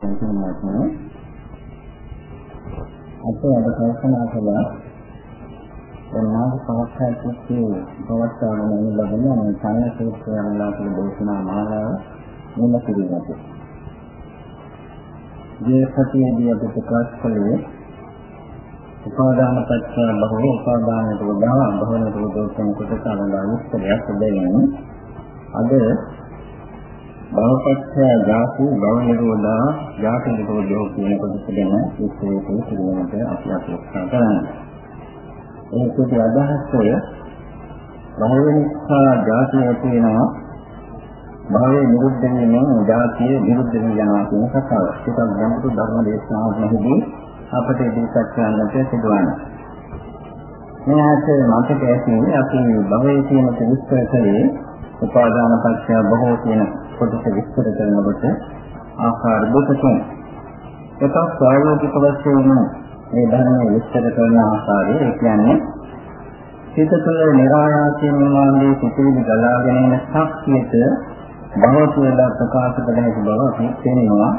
කියනවා. අපේ අද කල්පනා කළා එන්නාද පහක්කයේ පවත්වාගෙන යන ලබන මේ ඡාය සූත්‍රයන්ලා කියන දේශනා මාලාව මුල පිළිගත. මේ සතියේදී අපි ප්‍රකාශ කළේ උපාදාන පත්‍ය බහුව උපාදානට වඩා බහුවනට වඩා කොටස අලංගා විස්තරයක් දෙන්නේ. අද භවපත්‍ය ජාති භව නිරෝධා ජාති නිරෝධෝ කියන කොටස ගැන විස්තරයක් පිළිගන්නට අපි අපේක්ෂා කරනවා. ඒකේ අදහසය භවනිස්සා ජාතිය ඇති වෙනවා භවයේ නිරුද්ධ වීමෙන් ජාතිය නිරුද්ධ වී යනවා කියන කතාව. ඒක ගැඹුරු ධර්ම දේශනාවකදී අපට ඉදිරිපත් කරන්නට සිදුවනවා. මේ ආකාරයේ මතක ඇති අපි භවයේ තියෙන විස්තර කලේ උපාදාන පත්‍ය බොහෝ කියන කොටස විස්තර කරනකොට ආකාර දෙකකින් එකක් ප්‍රායෝගික වශයෙන් මේ ධර්මයේ විස්තර කරන ආකාරය ඒ කියන්නේ සිත තුළ નિરાයාසයෙන් නිවාන්නේ සිටිවිලි ගලාගෙන එන ශක්තියට භව කියලා ප්‍රකාශ කළ හැකි බව අපි තේරෙනවා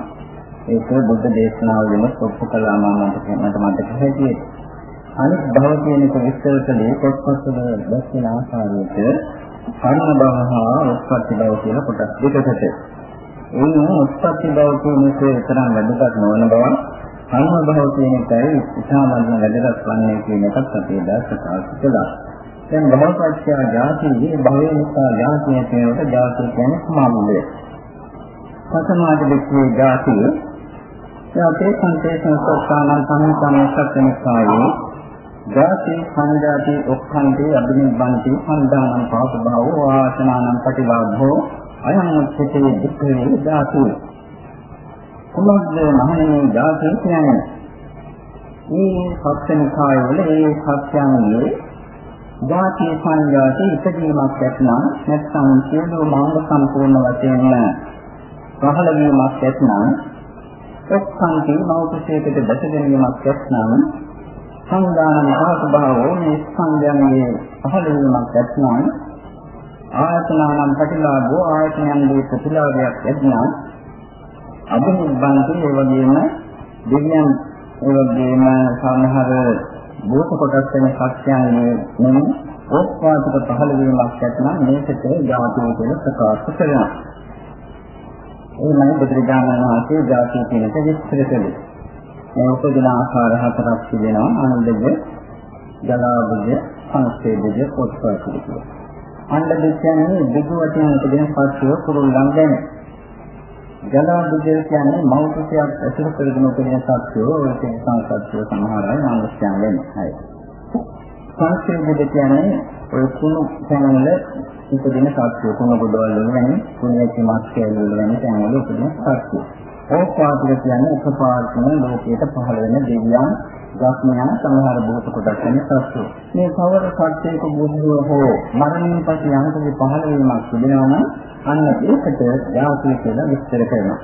ඒක බුද්ධ දේශනාවලින් ඔප්පු කළාම මට මට මතක හැටියට. අනිත් භව කියන එක විස්තර කළේ පොත්පත්වල දැක්වෙන ආකාරයට කර්ම භව හා උත්පත්ති භව කියලා කොටස් දෙකකට. එයින් උත්පත්ති භව කියන එක තරම් වැදගත් නොවන බව කර්ම භව කියන එකයි ඉතාමත්ම වැදගත් වන්නේ කියන එකත් අපි දැක ප්‍රකාශ කළා. දැන් භවපත්‍ය ජාතියේ භවය නිසා ජාතිය කියනකොට ජාතිය කියන්නේ සමාමුලය. පතමාද දෙකේ ජාතිය ජාතේ සංතේ සංසස්ථානං සම්සාරණ සත්‍යනිකායේ ජාති සංජාති ඔක්ඛන්තේ අබිනිබ්බන්ති සම්දානං පාප භවෝ ආසනානං පටිලාභෝ අයං උච්චතේ දුක්ඛේ ජාති කුමක්ද මහණෙනි ජාති කියන්නේ? මේ සත්‍යනිකාය වල මේ සත්‍යයන්ගේ ජාති සංජාති ඉදීමක් ඇතනම් නැත්නම් සියලු මාර්ග සම්පූර්ණ වශයෙන් පහළ වීමක් ඇතනම් ඔක්ඛන්තේ මෞපසේකට දැක ගැනීමක් ඇතනම් සංදාන මහත් භාවෝ මේ ස්කන්ධයන්ගේ පහළ වීමක් ඇතනම් ආයතනානම් ප්‍රතිලාභෝ ආයතනයන්ගේ ප්‍රතිලාභයක් ඇතනම් අභිනිබ්බන්ති ඒ වගේම දෙවියන් ඒ වගේම සමහර භූත කොටස් වෙන සත්‍යයන්ගේ නෙමෙයි ඕපවාදක පහළ වීමක් ඇතනම් මේකට ජාතිය කියලා ප්‍රකාශ කරනවා. එයිමයි බුදුරජාණන් වහන්සේ ජාතිය කියන එක විස්තර කළේ. මේ උපදින ආකාර හතරක් තිබෙනවා ආනන්දජ ජලාබුජ සංස්කේදජ පොත්පත් කියලා. ආනන්ද කියන්නේ දෙක වටින උපදින පස්ව කුරුල්ලන් ගැන. ජලාබුජ කියන්නේ මෞර්තියක් ඇසුරු කරගෙන උපදින සත්‍යෝ ඒක සංසත්‍ය සමහර අය මනුෂ්‍යයන් වෙනවා. සංස්කේදජ කියන්නේ ඔය කුණු තැන්වල උපදින සත්‍යෝ කුණු ගොඩවල් වල වෙන කුණු මාස් කැලේ වල වෙන තැන්වල උපදින සත්‍යෝ. ඕපාතික කියන්නේ එකපාරටම ලෝකයට පහළ වෙන දෙවියන්, ධර්මයන් සමහර භූත කොටස් වෙන සත්‍යෝ. මේ කවර සත්‍යයක බුද්ධිය හෝ මරණයෙන් පස්සේ යනකදී පහළ වීමක් තිබෙනවා නම් අන්න ඒකට යාතිය කියලා විස්තර කරනවා.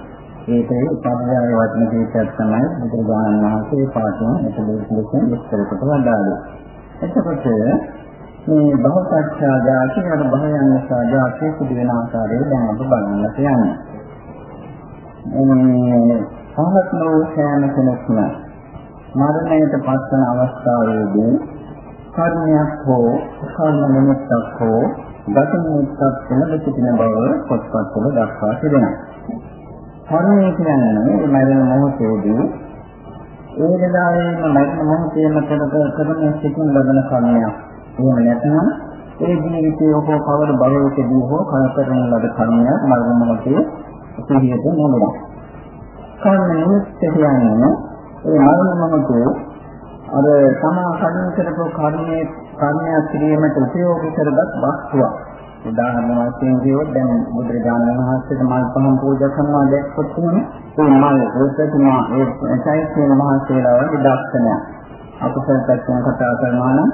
ඒකේ පරියාය වචන කීපයක් තමයි බුදුරජාණන් වහන්සේ පාඨයෙන් එතකොට විස්තර කොට වදාළේ. එතකොට මේ භවපත්‍යා ජාති යන භවයන් නිසා ජාතිය සිදු වෙන ආකාරය දැන් අප බලන්නට යන්නේ. මේ සහත් නෝ සෑම කෙනෙක්ම මරණයට පත්වන අවස්ථාවේදී කර්මයක් හෝ කර්ම නිමිත්තක් හෝ ගත නිමිත්තක් වෙන සිටින බව පොත්පත්වල දක්වා තිබෙනවා. කර්මය කියන්නේ මරණ මොහොතේදී ඒ වෙලාවේම මරණ මොහොතේම කරන සිටින ලබන කර්මයක්. එහෙම නැත්නම් ඒ ජීවිතයේ ඔබ කවර භවයකදී හෝ කරන ලද කර්මයක් මරණ මොහොතේ සිහියට නෝනවා. කර්ම නිමිත්ත කියන්නේ ඒ මරණ මොහොතේ අර තමා කර්ම කරපු කර්මයේ කර්මයක් කිරීමට උපයෝගී කරගත් වස්තුවක්. උදාහරණ වශයෙන් කියවොත් දැන් බුදුරජාණන් වහන්සේට මල් පහන් පූජා කරනවා දැක්කොත් මේ මල් රූපතුමා ඒ සයිසින මහසේලාව විදර්ශනය. අකුසල පැත්තෙන් කතා කරනවා නම්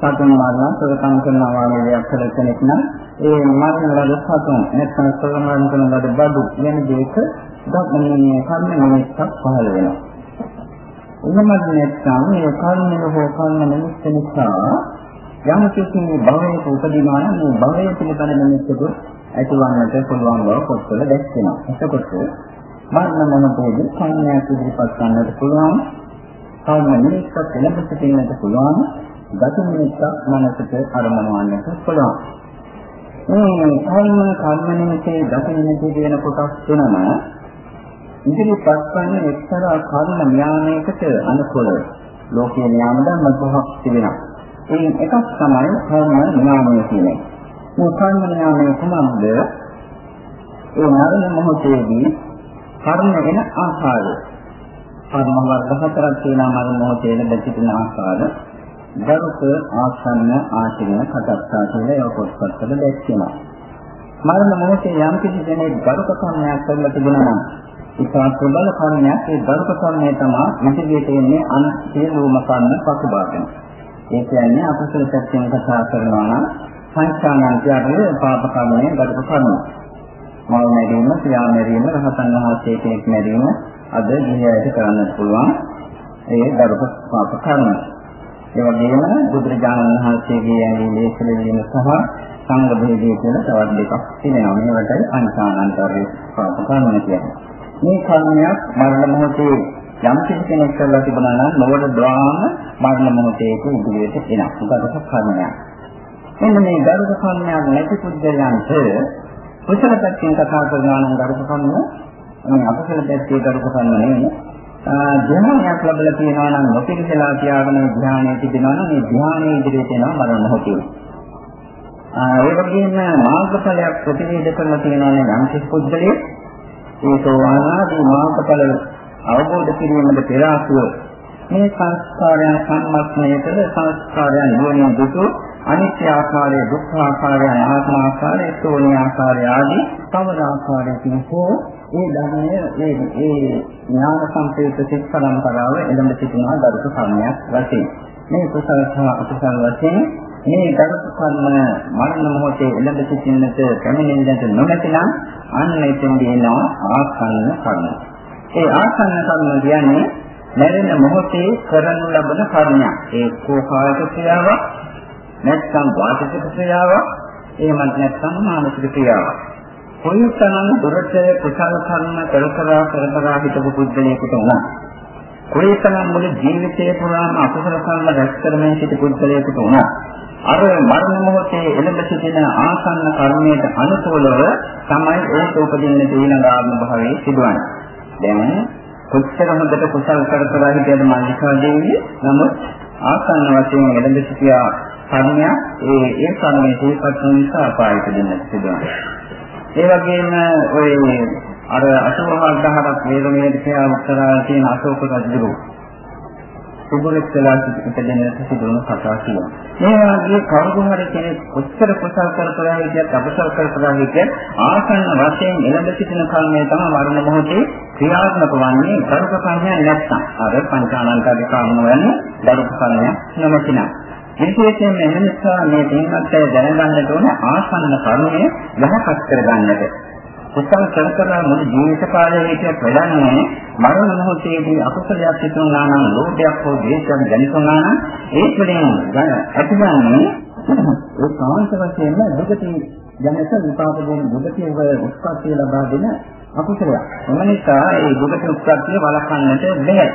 සතුන් මරණ සොරකම් කරනවා වගේ දෙයක් කළ කෙනෙක් නම් ඒ මරණ ලද සතුන් නැත්නම් සොරකම් කරන ලද බඩු යන දෙයක ධර්මයේ කර්ම නිමිත්තක් පහළ වෙනවා. එහෙමත් නැත්නම් මේ කර්මය හෝ කර්ම නිමිත්ත නිසා යම් කිසි භවයක උපදිනවා නම් මේ භවය පිළිබඳ නිමිත්තක ඇතිවන්නට පුළුවන් බව පොත්වල දැක්වෙනවා. එතකොට මරණ මොහොතේදී කර්මයක් ඉදිරිපත් කරන්නට පුළුවන්. කර්ම නිමිත්තක් එළඹ සිටින්නට පුළුවන්. ගති නිමිත්තක් මනසට අරමුණු වන්නට පුළුවන්. මේ කර්ම කර්ම නිමිත්තේ ගති නිමිත්තේ කියන කොටස් තුනම ඉදිරිපත් කරන එක්තරා කර්ම ඥානයකට අනුකූලව ලෝකීය ඥාන ධර්ම පහක් තිබෙනවා. ඒ එකක් තමයි කර්ම ඥානය කියන්නේ. මේ කර්ම ඥානය කොහොමද? ඒ මරණ මොහොතේදී කර්ම වෙන ආකාරය. කර්ම වර්ග හතරක් තියෙනවා මරණ මොහොතේ ලැබෙන ආකාරය. දරුක ආසන්න ආශිර්වාද කටත්තා කියලා ඒ පොත්පත්වල දැක්වෙනවා. මරණ මොහොතේ යම් කිසි කෙනෙක් ගරුක කර්මයක් කරලා තිබුණා නම් ඉතා ප්‍රබල කර්මයක් ඒ ගරුක කර්මය තමයි ඉදිරියට එන්නේ අන් සියලුම කර්ම පසුබාගෙන. ඒ කියන්නේ අකුසල පැත්තෙන් කතා කරනවා නම් සංස්කාරාන්තයගේ පාප කර්මය ගරුක කර්මය. මල් මැරීම, ක්‍රියා මැරීම, රහතන් වහන්සේ කෙනෙක් මැරීම අද ගිහියට කරන්න පුළුවන් ඒ ගරුක පාප කර්මය. ඒ වගේම බුදුරජාණන් වහන්සේගේ ඇලීමේ පිළිවීම සහ සංඝ භේදයේ කියලා තවත් දෙකක් තියෙනවා. මේවටයි පංචානන්තරේ පාප කර්ම කියන්නේ. මේ කර්මයක් මරණ මොහොතේ යම් කෙනෙක් කරලා තිබුණා නම් නොවන ද්වාම මරණ මොහොතේ ඉදිරියට එනවා. උගතක කර්මයක්. මෙන්න මේ ගරුක කර්මයක් නැති පුද්ගලයන්ට කුසල පැත්තෙන් කතා කරනවා නම් ගරුක කර්ම මේ අපසල පැත්තේ ගරුක කර්ම නෙවෙයි. ධ්‍යානයක් ලැබලා තියෙනවා නම් නොපිරිසලා තියාගෙන ධ්‍යානයේ තිබෙනවා නම් මේ ධ්‍යානයේ ඉදිරියට එනවා මරණ මොහොතේ. ඒ වගේම මාර්ගඵලයක් ප්‍රතිවේද කරලා තියෙනවා නම් යම් කිසි පුද්ගලයෙක් ඒ සෝවාන් ආදී මාර්ගඵල අවබෝධ කිරීමට පෙර ආසුව මේ සංස්කාරයන් සම්මස්නයටද සංස්කාරයන් නුවණින් දුටු අනිත්‍ය ආකාරය දුක්ඛ ආකාරය අනාත්ම ආකාරය සෝණි ආකාරය ආදී තවද ආකාරයකින් හෝ ඒ ධර්මය ඒ ඒ ඥාන සම්පේත සිත් පරම්පරාව එළඹ සිටිනා දරුක කර්මයක් වශයෙන් මේ කුසල සහ අකුසල වශයෙන් මේ දරුක කර්ම මරණ මොහොතේ එළඹ සිටින්නට පැමිණෙන්නට නොමැතිනම් අන්න එතෙන්දී එනවා ආසන්න කර්ම. ඒ ආසන්න කර්ම කියන්නේ මරණ මොහොතේ කරනු ලබන කර්මයක්. ඒ කෝකායක ක්‍රියාවක් නැත්නම් වාචික ක්‍රියාවක් එහෙමත් නැත්නම් මානසික ක්‍රියාවක්. කොයිතරම් දුරට කුසල කර්ම කර කර කර කර හිටපු පුද්ගලයෙකුට උනා කොයිතරම් මුළු ජීවිතේ පුරාම අකුසල කර්ම රැස් කරමින් සිටි පුද්ගලයෙකුට උනා අර මරණ මොහොතේ එළඹ සිටින ආසන්න කර්මයට අනුකූලව තමයි ඒක උපදින්න ඊළඟ ආත්ම භාවයේ සිදුවන්නේ. දැන් කොච්චර හොඳට කුසල් කර කර හිටියද මල්ලිකා දේවිය නමුත් ආසන්න වශයෙන් එළඹ සිටියා කර්මය ඒ ඒ කර්මයේ තේපත් වන නිසා අපායට දෙන්න සිදුවනවා. ඒ වගේම ඔය අර 84000ක් වේදමයේ කියලා උත්තරා තියෙන අශෝක රජුගේ සුබලෙක් වෙලා ඉපදෙන සිදුවන කතා කියනවා. මේ වගේ කවුරු හරි කෙනෙක් කොච්චර කුසල් කර කර හිටියත් අපසල් කර කර හිටියත් ආසන්න වශයෙන් එළඹ සිටින කර්මය තමයි මරණ මොහොතේ ක්‍රියාත්මක වන්නේ කරුක කර්මයක් නැත්නම්. අර පංචානන්තගේ කාරණ වෙන්නේ දරුක කර්මයක් නොමැතිනම්. විශේෂයෙන් එම නිසා මේ දෙන්නත් දැනගන්නට ඕන ආසන්න කර්මය යහපත් කරගන්නට. කුසල කරකලා මුළු ජීවිත කාලය හිටියත් වැඩන්නේ මරණ මොහොතේදී අකුසලයක් සිදුනා නම් ලෝභයක් හෝ ද්වේෂයක් දැනිසුනා නම් ඒ තුළින් ඇතිවන්නේ ඒ කාන්ත වශයෙන්ම දුකටි ජනක විපාක දෙන දුකටි වල උත්පත්ති ලබා දෙන අකුසලයක්. එම නිසා ඒ දුකට උත්පත්තිය වළක්වන්නට බැහැ.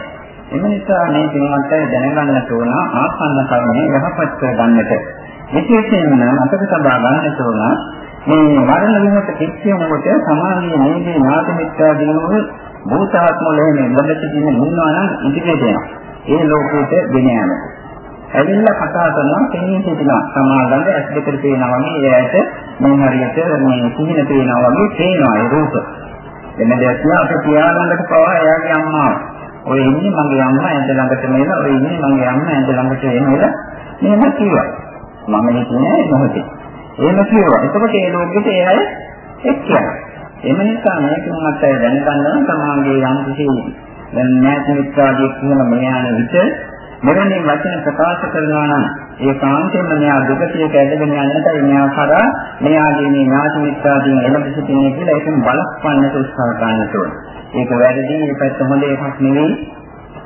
එම නිසා මේ පින්වත් දැනගන්නට ඕන ආසන්න කර්මය යහපත් කරගන්නට. විශේෂයෙන්ම අපිට සබා ගන්නට ඕන මේ මරණ විමුක්ත කිච්චියනකොට සමාධිය නේදී නාද මිත්‍යා දිනුව භූතාත්ම ලෝකෙ ලැබෙච්ච දින ඉන්නවා නම් ඉදිරියට යනවා. ඒ ලෝකෙට ගෙන යනවා. ඇවිල්ලා කතා කරනවා කෙනෙක් හිටිනවා. සමාගන්ධ ඇස් දෙකට පේනවා වගේ එයාට මේ හරියට මේ සිහින පේනවා වගේ පේනවා ඒ රූප. එන්න දෙයක් නෑ අපේ පියාණන්ට පවා එයාගේ අම්මා. ඔය ඉන්නේ මගේ අම්මා ඇඳ ළඟට මේලා ඔය ඉන්නේ මගේ අම්මා ඇඳ ළඟට එනවල මෙහෙම කිව්වා. මම හිතන්නේ මොහොතේ. එහෙම කියනවා. එතකොට ඒ ලෝකෙට ඒ අය එක්කනවා. එම නිසා මේක මත දැනගන්නවා සමාගයේ යම් කිසි දැන් න්‍යාය මිත්‍රාදී කියන මෙයාන විට මෙවැනි වචන ප්‍රකාශ කරනවා නම් ඒ කාන්තෙන්ම මෙයා දුකතියක ඇදගෙන යන්නටයි මෙයා කරා මෙයාගේ මේ ඥාති මිත්‍රාදීන් එළඹ සිටිනේ කියලා ඒකෙන් බලස්පන්නට උත්සාහ ගන්නට ඕනේ. ඒක වැරදි මේ පැත්ත හොඳ එකක් නෙවෙයි.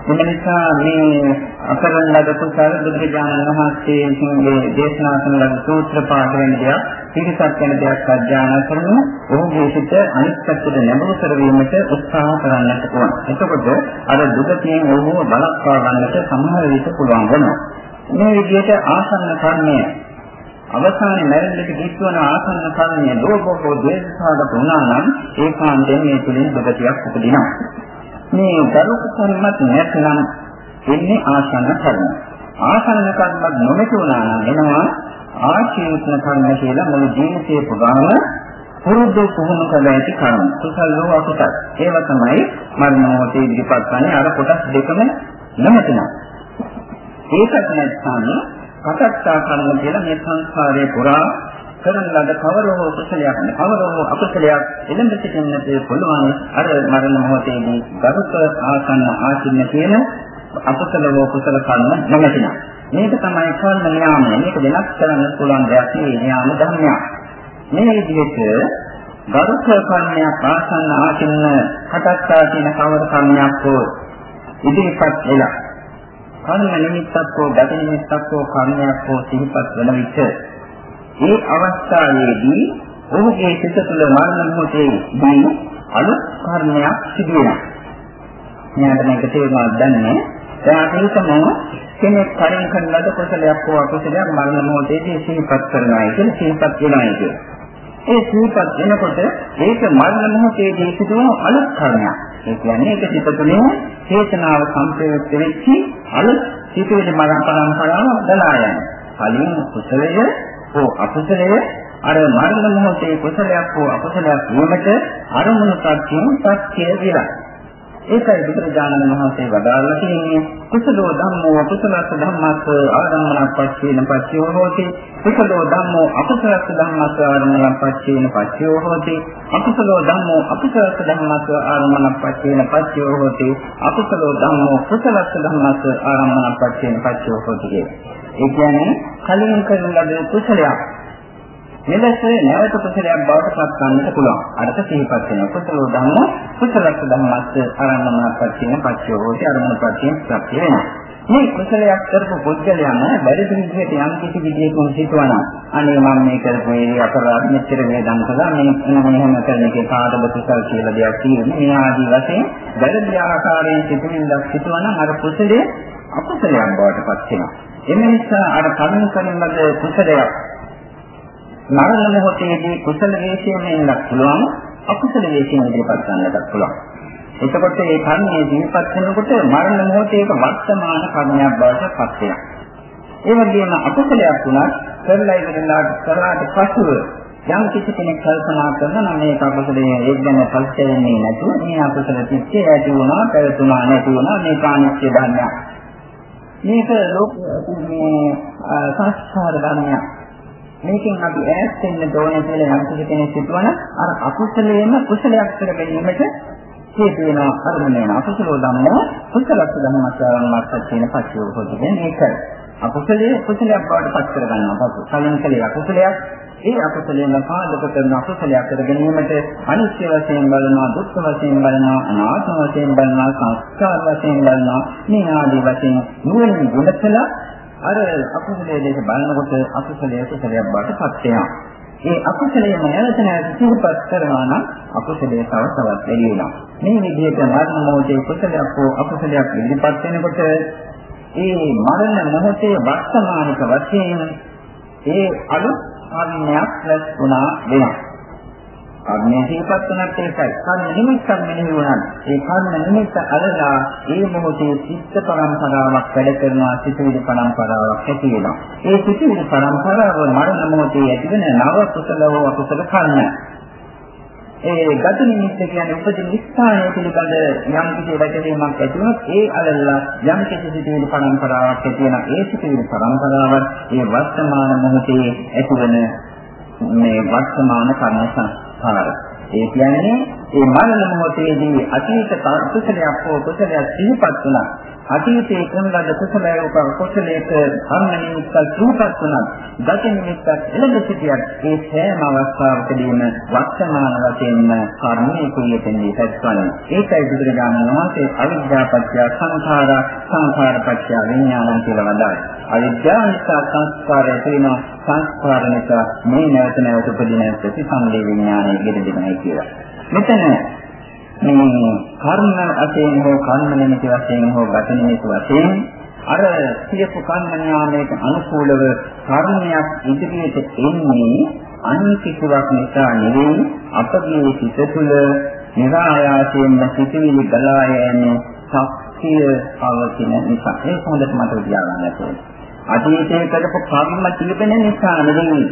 එම නිසා මේ අකරණ ලද කුසල බුදුරජාණන් වහන්සේගේ දේශනා කරන ලද සූත්‍ර පාඨ වෙන දෙයක් පිළිසත් වෙන දෙයක් අධ්‍යයනය කරන ඔහුගේ සිත අනිත් පැත්තට නැඹුරු කරවීමට උත්සාහ කරන්නට ඕන. එතකොට අර දුකයෙන් ඔහුව බලක්වා ගන්නට සමහර විට පුළුවන් වෙනවා. මේ විදිහට ආසන්න කර්මය අවසානයේ මරණයට කිච්වන ආසන්න කර්මය ලෝභෝ ද්වේෂසහගත වුණා නම් ඒකාන්තයෙන් මේ තුලින් දුකතියක් උපදිනවා. මේ දරුක කර්මත් නැත්නම් එන්නේ ආසන්න කර්ම. ආසන්න කර්මත් නොමැති වුණා නම් එනවා ආශීර්ණ කර්ම කියලා මුළු ජීවිතේ පුරාම පුරුදු පුහුණු කළ ඇති කර්ම. කුසල හෝ අකුසල. ඒව තමයි මරණ මොහොතේ ඉදිරිපත් වන්නේ අර කොටස් දෙකම නැමෙතන. ඒකත් නැත්නම් කටත්තා කර්ම කියලා මේ සංස්කාරයේ පුරා කරන ලද කවර හෝ කුසලයක් කවර හෝ අකුසලයක් එළඹ සිටින්නට පුළුවන් අර මරණ මොහොතේදී ගරුක ආසන්න ආචින්න කියන අකුසල හෝ කුසල කර්ම නැමෙතන. මේක තමයි කර්ම නියාමය. මේක වෙනස් කරන්න පුළුවන් දෙයක් නෙවෙයි නියාම ධර්මයක්. මේ විදිහට ගරුක කර්මයක් ආසන්න ආචින්න කටත්තා කියන කවර කර්මයක් හෝ ඉදිරිපත් වෙලා කර්ම නිමිත්තක් හෝ ගත නිමිත්තක් හෝ කර්මයක් හෝ සිහිපත් වන විට ඒ අවස්ථාවේදී ඔහුගේ සිත තුළ මරණ මොහොතේදී අලුත් කර්මයක් සිදු වෙනවා. මෙයාට මේක තේරුම් ගන්න. දැන් අපි හිතමු කෙනෙක් කලින් කරන ලද කුසලයක් හෝ අකුසලයක් මරණ මොහොතේදී සිහිපත් කරනවා කියන සිහිපත් වෙනවා කියන. ඒ සිහිපත් වෙනකොට ඒක මරණ මොහොතේදී සිදුවන අලුත් කර්මයක්. ඒ කියන්නේ ඒක සිතතුනේ චේතනාව සම්ප්‍රයුක්ත වෙච්චි අලුත් සිතුවිලි මරණ පරම්පරාව දලා යන. කලින් කුසලය හෝ අකුසලය අර මරණ මොහොතේ කුසලයක් හෝ අකුසලයක් වීමට අරමුණු සත්‍යයෙන් සත්‍ය විලා. ඒකයි බුදුරජාණන් වහන්සේ වදාළා තියෙන්නේ කුසලෝ ධම්මෝ අකුසලස්ස ධම්මස්ස ආරම්මණක් පස්සේන පච්චයෝ හෝති. කුසලෝ ධම්මෝ අකුසලස්ස ධම්මස්ස ආරම්මණක් පස්සේන පච්චයෝ හෝති. අකුසලෝ ධම්මෝ අකුසලස්ස ධම්මස්ස ආරම්මණක් පස්සේන පච්චයෝ හෝති. අකුසලෝ ධම්මෝ කුසලස්ස ධම්මස්ස ආරම්මණක් පස්සේන පච්චයෝ හෝති. ඒ කියන්නේ කලින් කරන ලද කුසලයක්. මෙලෙස නැවත කුසලයක් බවට පත් කරන්නට පුළුවන්. අරක සිහිපත් වෙන කුසලෝ ධම්ම කුසලස්ස ධම්මස්ස ආරම්භනාපත් කියන පච්චයෝටි අරමුණපත්යෙන් ප්‍රත්‍ය වෙනවා. මේ කුසලයක් කරපු පුද්ගලයන් බැරි විදිහට යම් කිසි විදියකින් හිතවනම් අනේ මම මේ කරපු ඒ අපරාධ මෙච්චර වේදන් කළා මේ මෙහෙම කරන එකේ කාටද කුසල් කියලා දෙයක් තියෙන්නේ. මේ ආදී වශයෙන් බැරි ආකාරයෙන් සිතුවිල්ලක් හිතවනම් අර කුසලයේ අකුසලයක් බවට පත් වෙනවා. එම නිසා අර කර්ම කරන ලද කුසලයක් මරණ මොහොතේදී කුසල වේශයෙන් එන්නත් පුළුවන් අකුසල වේශයෙන් ඉදිරිපත් කරන්නත් පුළුවන්. එතකොට මේ කර්මයේ ඉදිරිපත් කරනකොට මරණ මොහොතේක වර්තමාන කර්මයක් බවට පත් වෙනවා. ඒ වගේම අකුසලයක් වුණත් කරලා ඉවරලා කරාට පසුව යම් කිසි කෙනෙක් කල්පනා කරනවා නම් මේ අකුසලයේ ඒක ගැන පරිච්ඡේදන්නේ නැතුව මේ අකුසල තිස්සේ ඇති වුණා, පැවතුණා නැති වුණා මේ කාණිච්ච ධර්මයක්. මේක ලෝක මේ සංස්කාර ධර්මයක්. මේකෙන් අපි ඈත් වෙන්න ඕනේ කියලා යම් කිසි කෙනෙක් හිතුවන අර අකුසලයේම කුසලයක් කර ගැනීමට හේතු වෙනවා අරමුණ වෙන අකුසලෝ ධම්ම කුසලස්ස ධම්මස්වරණමත් කියන පස්සියෝ හොදගෙන මේකයි අකුසලයේ කුසලයක් බවට පත් කර ගන්නවා පසු කලින් කලේ අකුසලයක්. ඒ අකුසලයෙන් පාදක කරන අකුසලයක් කර ගැනීමට අනිත්‍ය වශයෙන් බලනවා දුක්ඛ වශයෙන් බලනවා අනාත්ම වශයෙන් බලනවා සංස්කාර වශයෙන් බලනවා මේ ආදී වශයෙන් නුවණින් ගුණකලා අර අකුසලයේ දෙක බලනකොට අකුසලයේ කුසලයක් බවට පත් වෙනවා. ඒ අකුසලයම නැවත නැවත සිහිපත් කරනවා නම් අකුසලයේ තව තවත් වැඩි වෙනවා. මේ විදිහට මරණ මොහොතේ කුසලයක් හෝ අකුසලයක් ඉදිරිපත් වෙනකොට ඒ මරණ මොහොතේ වර්තමානික වශයෙන් ඒ අලුත් ආඥාවක් රැස් වුණා වෙනවා. කර්මයේ සිහිපත් වුණත් ඒකයි. කර්ම නිමිත්තක් මෙනෙහි වුණත් ඒ කර්ම නිමිත්ත අලලා ඒ මොහොතේ චිත්ත පරම්පරාවක් වැඩ කරනවා සිතුවිලි පරම්පරාවක් ඇති වෙනවා. ඒ සිතුවිලි පරම්පරාව මරණ මොහොතේ ඇතිවෙන නව කුසල හෝ අකුසල කර්ම. ඒ ගත නිමිත්ත කියන්නේ උපදින ස්ථානය පිළිබඳ යම් කිසි වැටහීමක් ඇති වුණොත් ඒ අලලා යම් කිසි සිතුවිලි පරම්පරාවක් ඇති වෙන ඒ සිතුවිලි පරම්පරාව ඒ වර්තමාන මොහොතේ ඇතිවන මේ වර්තමාන කර්ම සංස්කාර. ඒ කියන්නේ ඒ මරණ මොහොතේදී අතීත කුසලයක් හෝ කුසලයක් සිහිපත් වුණා. අතීතයේ කරන ලද කුසලයේ උප කුසලයක කර්ම නිමිත්ත සිහිපත් වුණා. ගත නිමිත්ත එළඹ සිටියත් ඒ සෑම අවස්ථාවකදීම වර්තමාන වශයෙන්ම කර්මයේ කුලියෙන්නේ පැත්වන්නේ. ඒකයි බුදුරජාණන් වහන්සේ අවිද්‍යාපත්‍ය සංඛාර සංඛාරපත්‍ය විඥානං කියලා වදාළේ. අවිද්‍යාව නිසා සංස්කාරය තියෙනවා සංස්කාර නිසා මේ නැවත නැවත උපදින ප්‍රතිසන්දේ විඥානය ගෙදෙන්නයි කියලා. මෙතන මේ කර්ම අතේන හෝ කර්ම නිමිති වශයෙන් හෝ ගත නිමිති වශයෙන් අර සියපු කර්ම ඥානයට අනුකූලව කර්මයක් ඉදිරියට එන්නේ අනිත්‍යයක් නිසා නෙවෙයි අපගේ සිත තුළ නිරායාසයෙන්ම සිටිවිලි ගලා යන්නේ ශක්තිය පවතින නිසා ඒක හොඳට මතක තියාගන්න ඕනේ. අතීතයේ කරපු කර්ම තිබෙන නිසා නෙවෙයි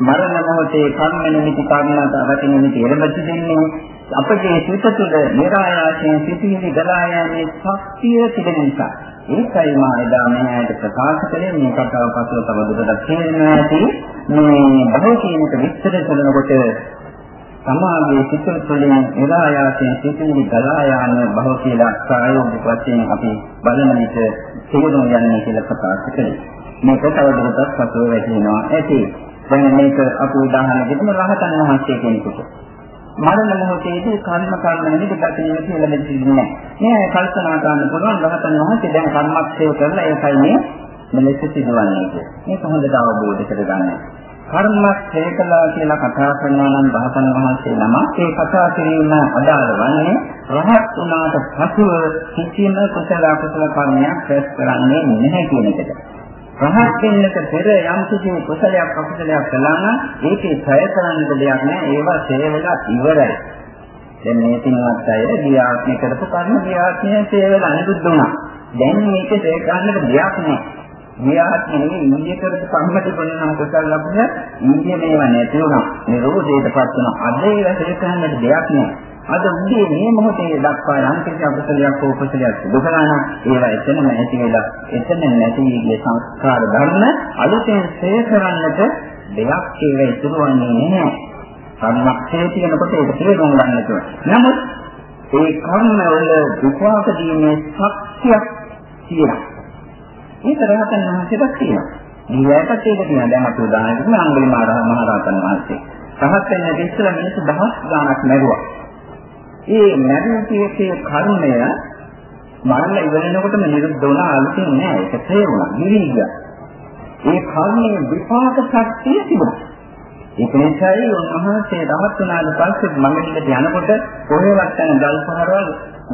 මරණ මොහොතේ කර්ම නිමිති කර්මයට අවටි නිමිති එළඹ දෙන්නේ අපගේ සිත තුළ නිරායාසයෙන් සිටිවිලි ගලා යන්නේ ශක්තිය තිබෙන නිසා. ඒකයි මා එදා මෙයාට ප්‍රකාශ කළේ මේ කතාව පසුව තව දුරටත් කියනවා ඇති මේ භෞතික විස්තර කරනකොට සමාගයේ සිත තුළින් නිරායාසයෙන් සිටිවිලි ගලා යාම බව කියලා ප්‍රායෝගික වශයෙන් අපි බලන විට තේරුම් යන්නේ කියලා ප්‍රකාශ කළේ. මේක තවදුරටත් පසුව වැටෙනවා ඇති. දැන් මේක අපි උදාහරණයකට රහතන් වහන්සේ කෙනෙකුට මරණ මොහොතේදී කර්ම කර්ම නෙමෙයි ගැටෙන්නේ කියලා මෙතන නෑ. මේ කල්පනා කරන්න පුළුවන් රහතන් වහන්සේ දැන් කර්මක්ෂය කරලා ඒකයි මේ මෙලෙස සිදුවන්නේ කියලා. මේක හොඳට අවබෝධ කරගන්න. කර්මක්ෂය කළා කියලා කතා කරනවා නම් රහතන් වහන්සේ නම ඒ කතා කිරීම අදාළ වන්නේ රහත් වුණාට පසුව කිසිම කුසල අකුසල කර්මයක් රැස් කරන්නේ නැහැ කියන එකට. රහත් වෙන්නට පෙර යම් කිසි කුසලයක් අකුසලයක් කළා නම් ඒකේ ඡය කරන්න දෙයක් නැහැ ඒවා ඡය වෙලා ඉවරයි. දැන් මේ තින්වත් අය ගියාත්මය කරපු කර්ම ගියාත්මය ඡය වෙලා නිරුද්ධ වුණා දැන් මේක ඡය කරන්නට දෙයක් නැහැ ගියාත්මය ඉන්දිය කරපු කර්ම තිබුණා කුසල ලබන ඉන්දිය මේවා නැති වුණා නිරෝධයටපත් වුණා අද ඒවා ඡය කරන්නට දෙයක් නැහැ අද උදේ මේ මොහොතේ දක්වා යම් කිසි අකුසලයක් හෝ කුසලයක් සිදු කළා නම් ඒවා එතනම නැති වෙලා එතන නැති ගිය සංස්කාර ධර්ම අලුතෙන් සේ කරන්නට දෙයක් ඒවා ඉතුරුවන්නේ නැහැ. කර්මක්ෂය කියනකොට ඒක තේරුම් ගන්නට නමුත් ඒ කර්ම වල විපාක දීමේ ශක්තියක් තියෙනවා. ඒක රහතන් වහන්සේට තියෙනවා. ඊයකට ඒක තියෙනවා. දැන් අපි උදාහරණයක් අංගලිමාර මහ රහතන් වහන්සේ. රහත් වෙන්න ඉස්සෙල්ලා මිනිස්සු දහස් ගාණක් මැරුවා. ඒ මරණයේ කර්මය මරණ ඉවරනකොටම නිරුද්ධ වුණා අලුතින් නෑ ඒක තේරුණා නිවිගිය. ඒ කර්මයේ විපාක ශක්තිය තිබුණා. ඒක නිසායි උන්වහන්සේ රහත් වුණාට පස්සේ මඟින්ද යනකොට කොහෙවත් යන ගල් පහරවල්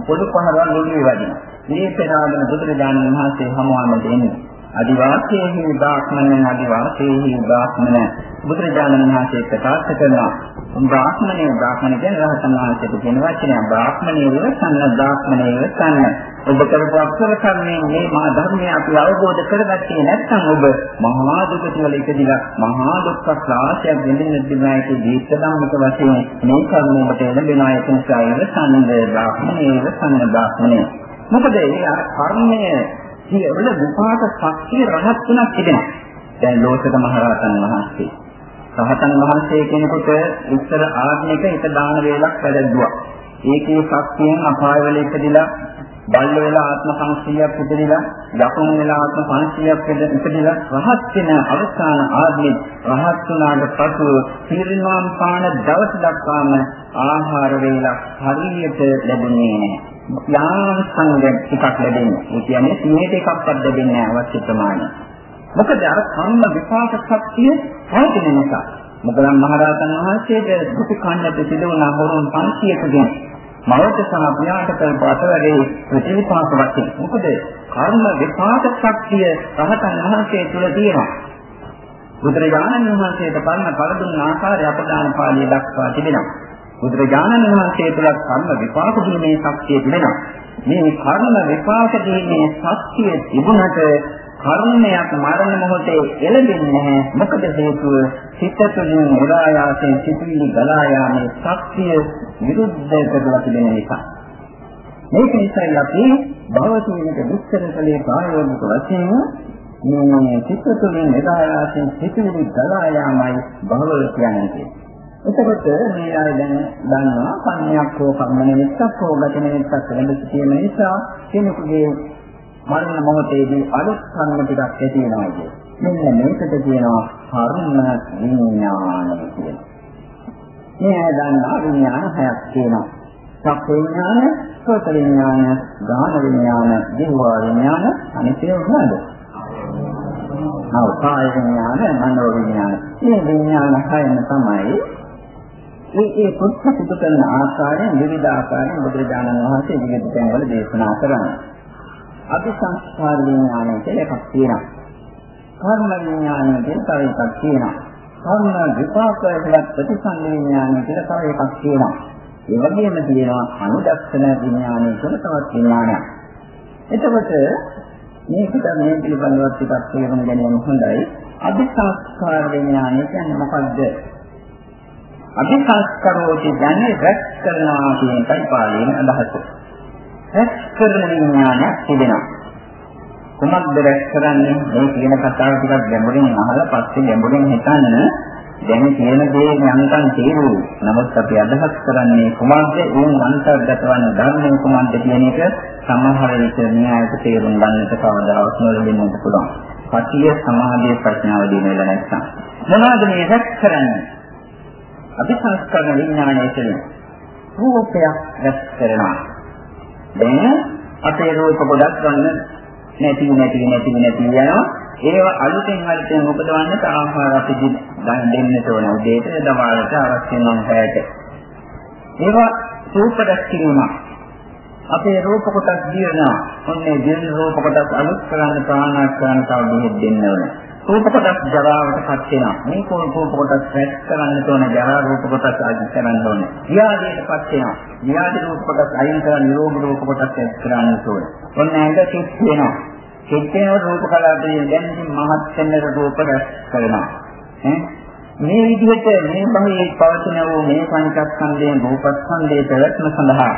පොඩු පහරවල් වගේ වදිනවා. මේ පෙරාගෙන බුදුරජාණන් වහන්සේ හමුවම දෙන්නේ. අදිවාසීහි බ්‍රාහ්මණ අදිවාසීහි බ්‍රාහ්මණ බුදුරජාණන් වහන්සේ ප්‍රකාශ කරනවා බ්‍රාහ්මණය බ්‍රාහ්මණ කියන්නේ රහතන් වහන්සේට කියන වචනය බ්‍රාහ්මණය වසන්න බ්‍රාහ්මණය වසන්න ඔබ කරපු අක්ෂර කර්මයෙන් මේ මහා ධර්මය අපි අවබෝධ කරගත්තේ නැත්නම් ඔබ මහා දුකට වල ඉපදිලා මහා දුක්ඛ ක්ලාසයක් දෙන්න දිනායක දීප්ත ධම්මක වශයෙන් මේ කර්මයට එළඹෙනා ඒක නිසා ඉවසන්න බ්‍රාහ්මණය වසන්න බ්‍රාහ්මණය මොකද ඒ කර්මය සියවල විපාක ශක්තිය රහත් තුනක් තිබෙනවා. දැන් ලෝකක මහරහතන් වහන්සේ. රහතන් වහන්සේ කෙනෙකුට උත්තර ආත්මික එක දාන වේලක් වැඩදුවා. ඒකේ ශක්තියෙන් අපාය වල ඉපදිලා බල්ල වෙලා ආත්ම 500ක් ඉපදිලා යකුන් වෙලා ආත්ම 500ක් ඉපදිලා රහත් වෙන අවසාන ආත්මෙ රහත් වුණාට පසු පිරිනවම් පාන දවස් දක්වාම ආහාර වේලක් හරියට ලැබුණේ නැහැ. යාම සංගම් ටිකක් ලැබෙන්නේ. ඒ කියන්නේ 100ට එකක්වත් ලැබෙන්නේ නැහැ අවශ්‍ය ප්‍රමාණය. මොකද අර කම්ම විපාක ශක්තිය පවතින නිසා. මොකද මහරහතන් වහන්සේට දුක කන්නට සිදු වුණ හොරුන් 500කකින් මවට සහ පියාට කළ පතරේ ප්‍රතිවිපාක වශයෙන්. මොකද කර්ම විපාක ශක්තිය රහතන් වහන්සේ තුල තියෙනවා. බුදුරජාණන් වහන්සේට පරණ පළදුන් ආකාරය අපදාන පාළිය දක්වා තිබෙනවා. බුදුරජාණන් වහන්සේ තුළ කර්ම විපාක දීමේ ශක්තිය තිබෙනවා. මේ කර්ම විපාක දීමේ ශක්තිය තිබුණට කර්මයක් මරණ මොහොතේ එළඹෙන්නේ නැහැ. මොකද හේතුව සිත තුළින් උදායාසයෙන් සිටිලි ගලා යාමේ ශක්තිය විරුද්ධ කරලා තිබෙන නිසා. මේක නිසා අපි භවතුලික විස්තර කලේ ප්‍රායෝගික වශයෙන් මේ සිත තුළින් උදායාසයෙන් සිටිලි ගලා යාමයි භව කියන්නේ. එතකොට මේ අය දැන් දන්නවා කන්‍යක් හෝ කම්ම නිමිත්තක් හෝ ගත නිමිත්තක් වෙනද සිටීම නිසා කෙනෙකුගේ මරණ මොහොතේදී අලුත් කර්ම ටිකක් ඇති වෙනවා කියන්නේ. මෙන්න මේකට කියනවා කර්ම විඥානය කියලා. මේ අය දන්නා විඥාන හයක් තියෙනවා. සක් විඥාන, සෝත විඥාන, ගාන විඥාන, ජීව විඥාන අනිත්‍ය මොනවාද? ආ කාය විඥාන, මනෝ විඥාන. මේ විඥාන හයම තමයි මේ ඒ පුත්ත සිදු කරන ආකාරයෙන් විවිධ ආකාරයෙන් බුදුරජාණන් වහන්සේ විවිධ තැන්වල දේශනා කරනවා. අபிසංස්කාර විඥානය කියලා එකක් තියෙනවා. කර්ම විඥානය කියලා තව එකක් තියෙනවා. කර්ම විපාක කියලා ප්‍රතිසං විඥානය කියලා තව එකක් තියෙනවා. ඒ වගේම තියෙනවා අනුදක්ෂණ විඥානය කියලා තවත් විඥානයක්. එතකොට මේකට මේ පිළිබඳව ටිකක් තේරුම් ගැනීම හොඳයි. අபிසංස්කාර විඥානය කියන්නේ මොකද්ද? අභිසංස්කරෝති දැනේ රැස් කරනවා කියන එකයි පාළියෙන් අදහස. රැස් කරන විඥානයක් තිබෙනවා. කොහොමද රැස් කරන්නේ? මේ කියන කතාව ටිකක් ගැඹුරින් අහලා පස්සේ ගැඹුරින් හිතන්න දැන් කියන දේ යන්තම් තේරුයි. නමුත් අපි අදහස් කරන්නේ කොහොමද ඒ අන්තර්ගත වන ධර්මයෙන් කොහොමද කියන එක සමහර විට න්‍යායට තේරුම් ගන්නට කවදාවත් නොලැබෙන්නත් පුළුවන්. පටිය සමාධිය ප්‍රඥාව දින වෙලා නැත්නම් මොනවද මේ රැස් කරන්නේ? අභිසංස්කරණ විඥානය කියන්නේ රූපයක් රැස් කරනවා. දැන් අපේ රූප ගොඩක් ගන්න නැති නැති නැති නැති යනවා. ඒව අලුතෙන් අලුතෙන් උපදවන්නට ආහාර අපි දෙන්නට ඕන උදේට දවල්ට අවශ්‍ය නම් හැයට. ඒවා රූප රැස් කිරීමක්. අපේ රූප කොටස් දිරනවා. ඔන්නේ දිරන රූප කොටස් අලුත් කරන්න ප්‍රාණාත් කරන්න තව දෙහෙත් දෙන්න ඕනේ. රූප කොටස් ජරාවටපත් වෙනවා. මේ කෝණ රූප කොටස් රැස් කරන්න තෝන ජරා රූප කොටස් අයින් කරන්න ඕනේ. ව්‍යාධියටපත් වෙනවා. ව්‍යාධි රූප කොටස් අයින් කරලා නිරෝග රූප කොටස් රැස් කරන්න ඕනේ. ඔන්න ඇඟ කිස් වෙනවා. කිච්චේව රූප කලාපයේ දැන් මහත් වෙන රූප රැස් කරනවා. මේ විදිහට මේ භවයේ පවතින වූ මේ පංචස්කන්ධයෙන් රූපස්කන්ධයේ පැවැත්ම සඳහා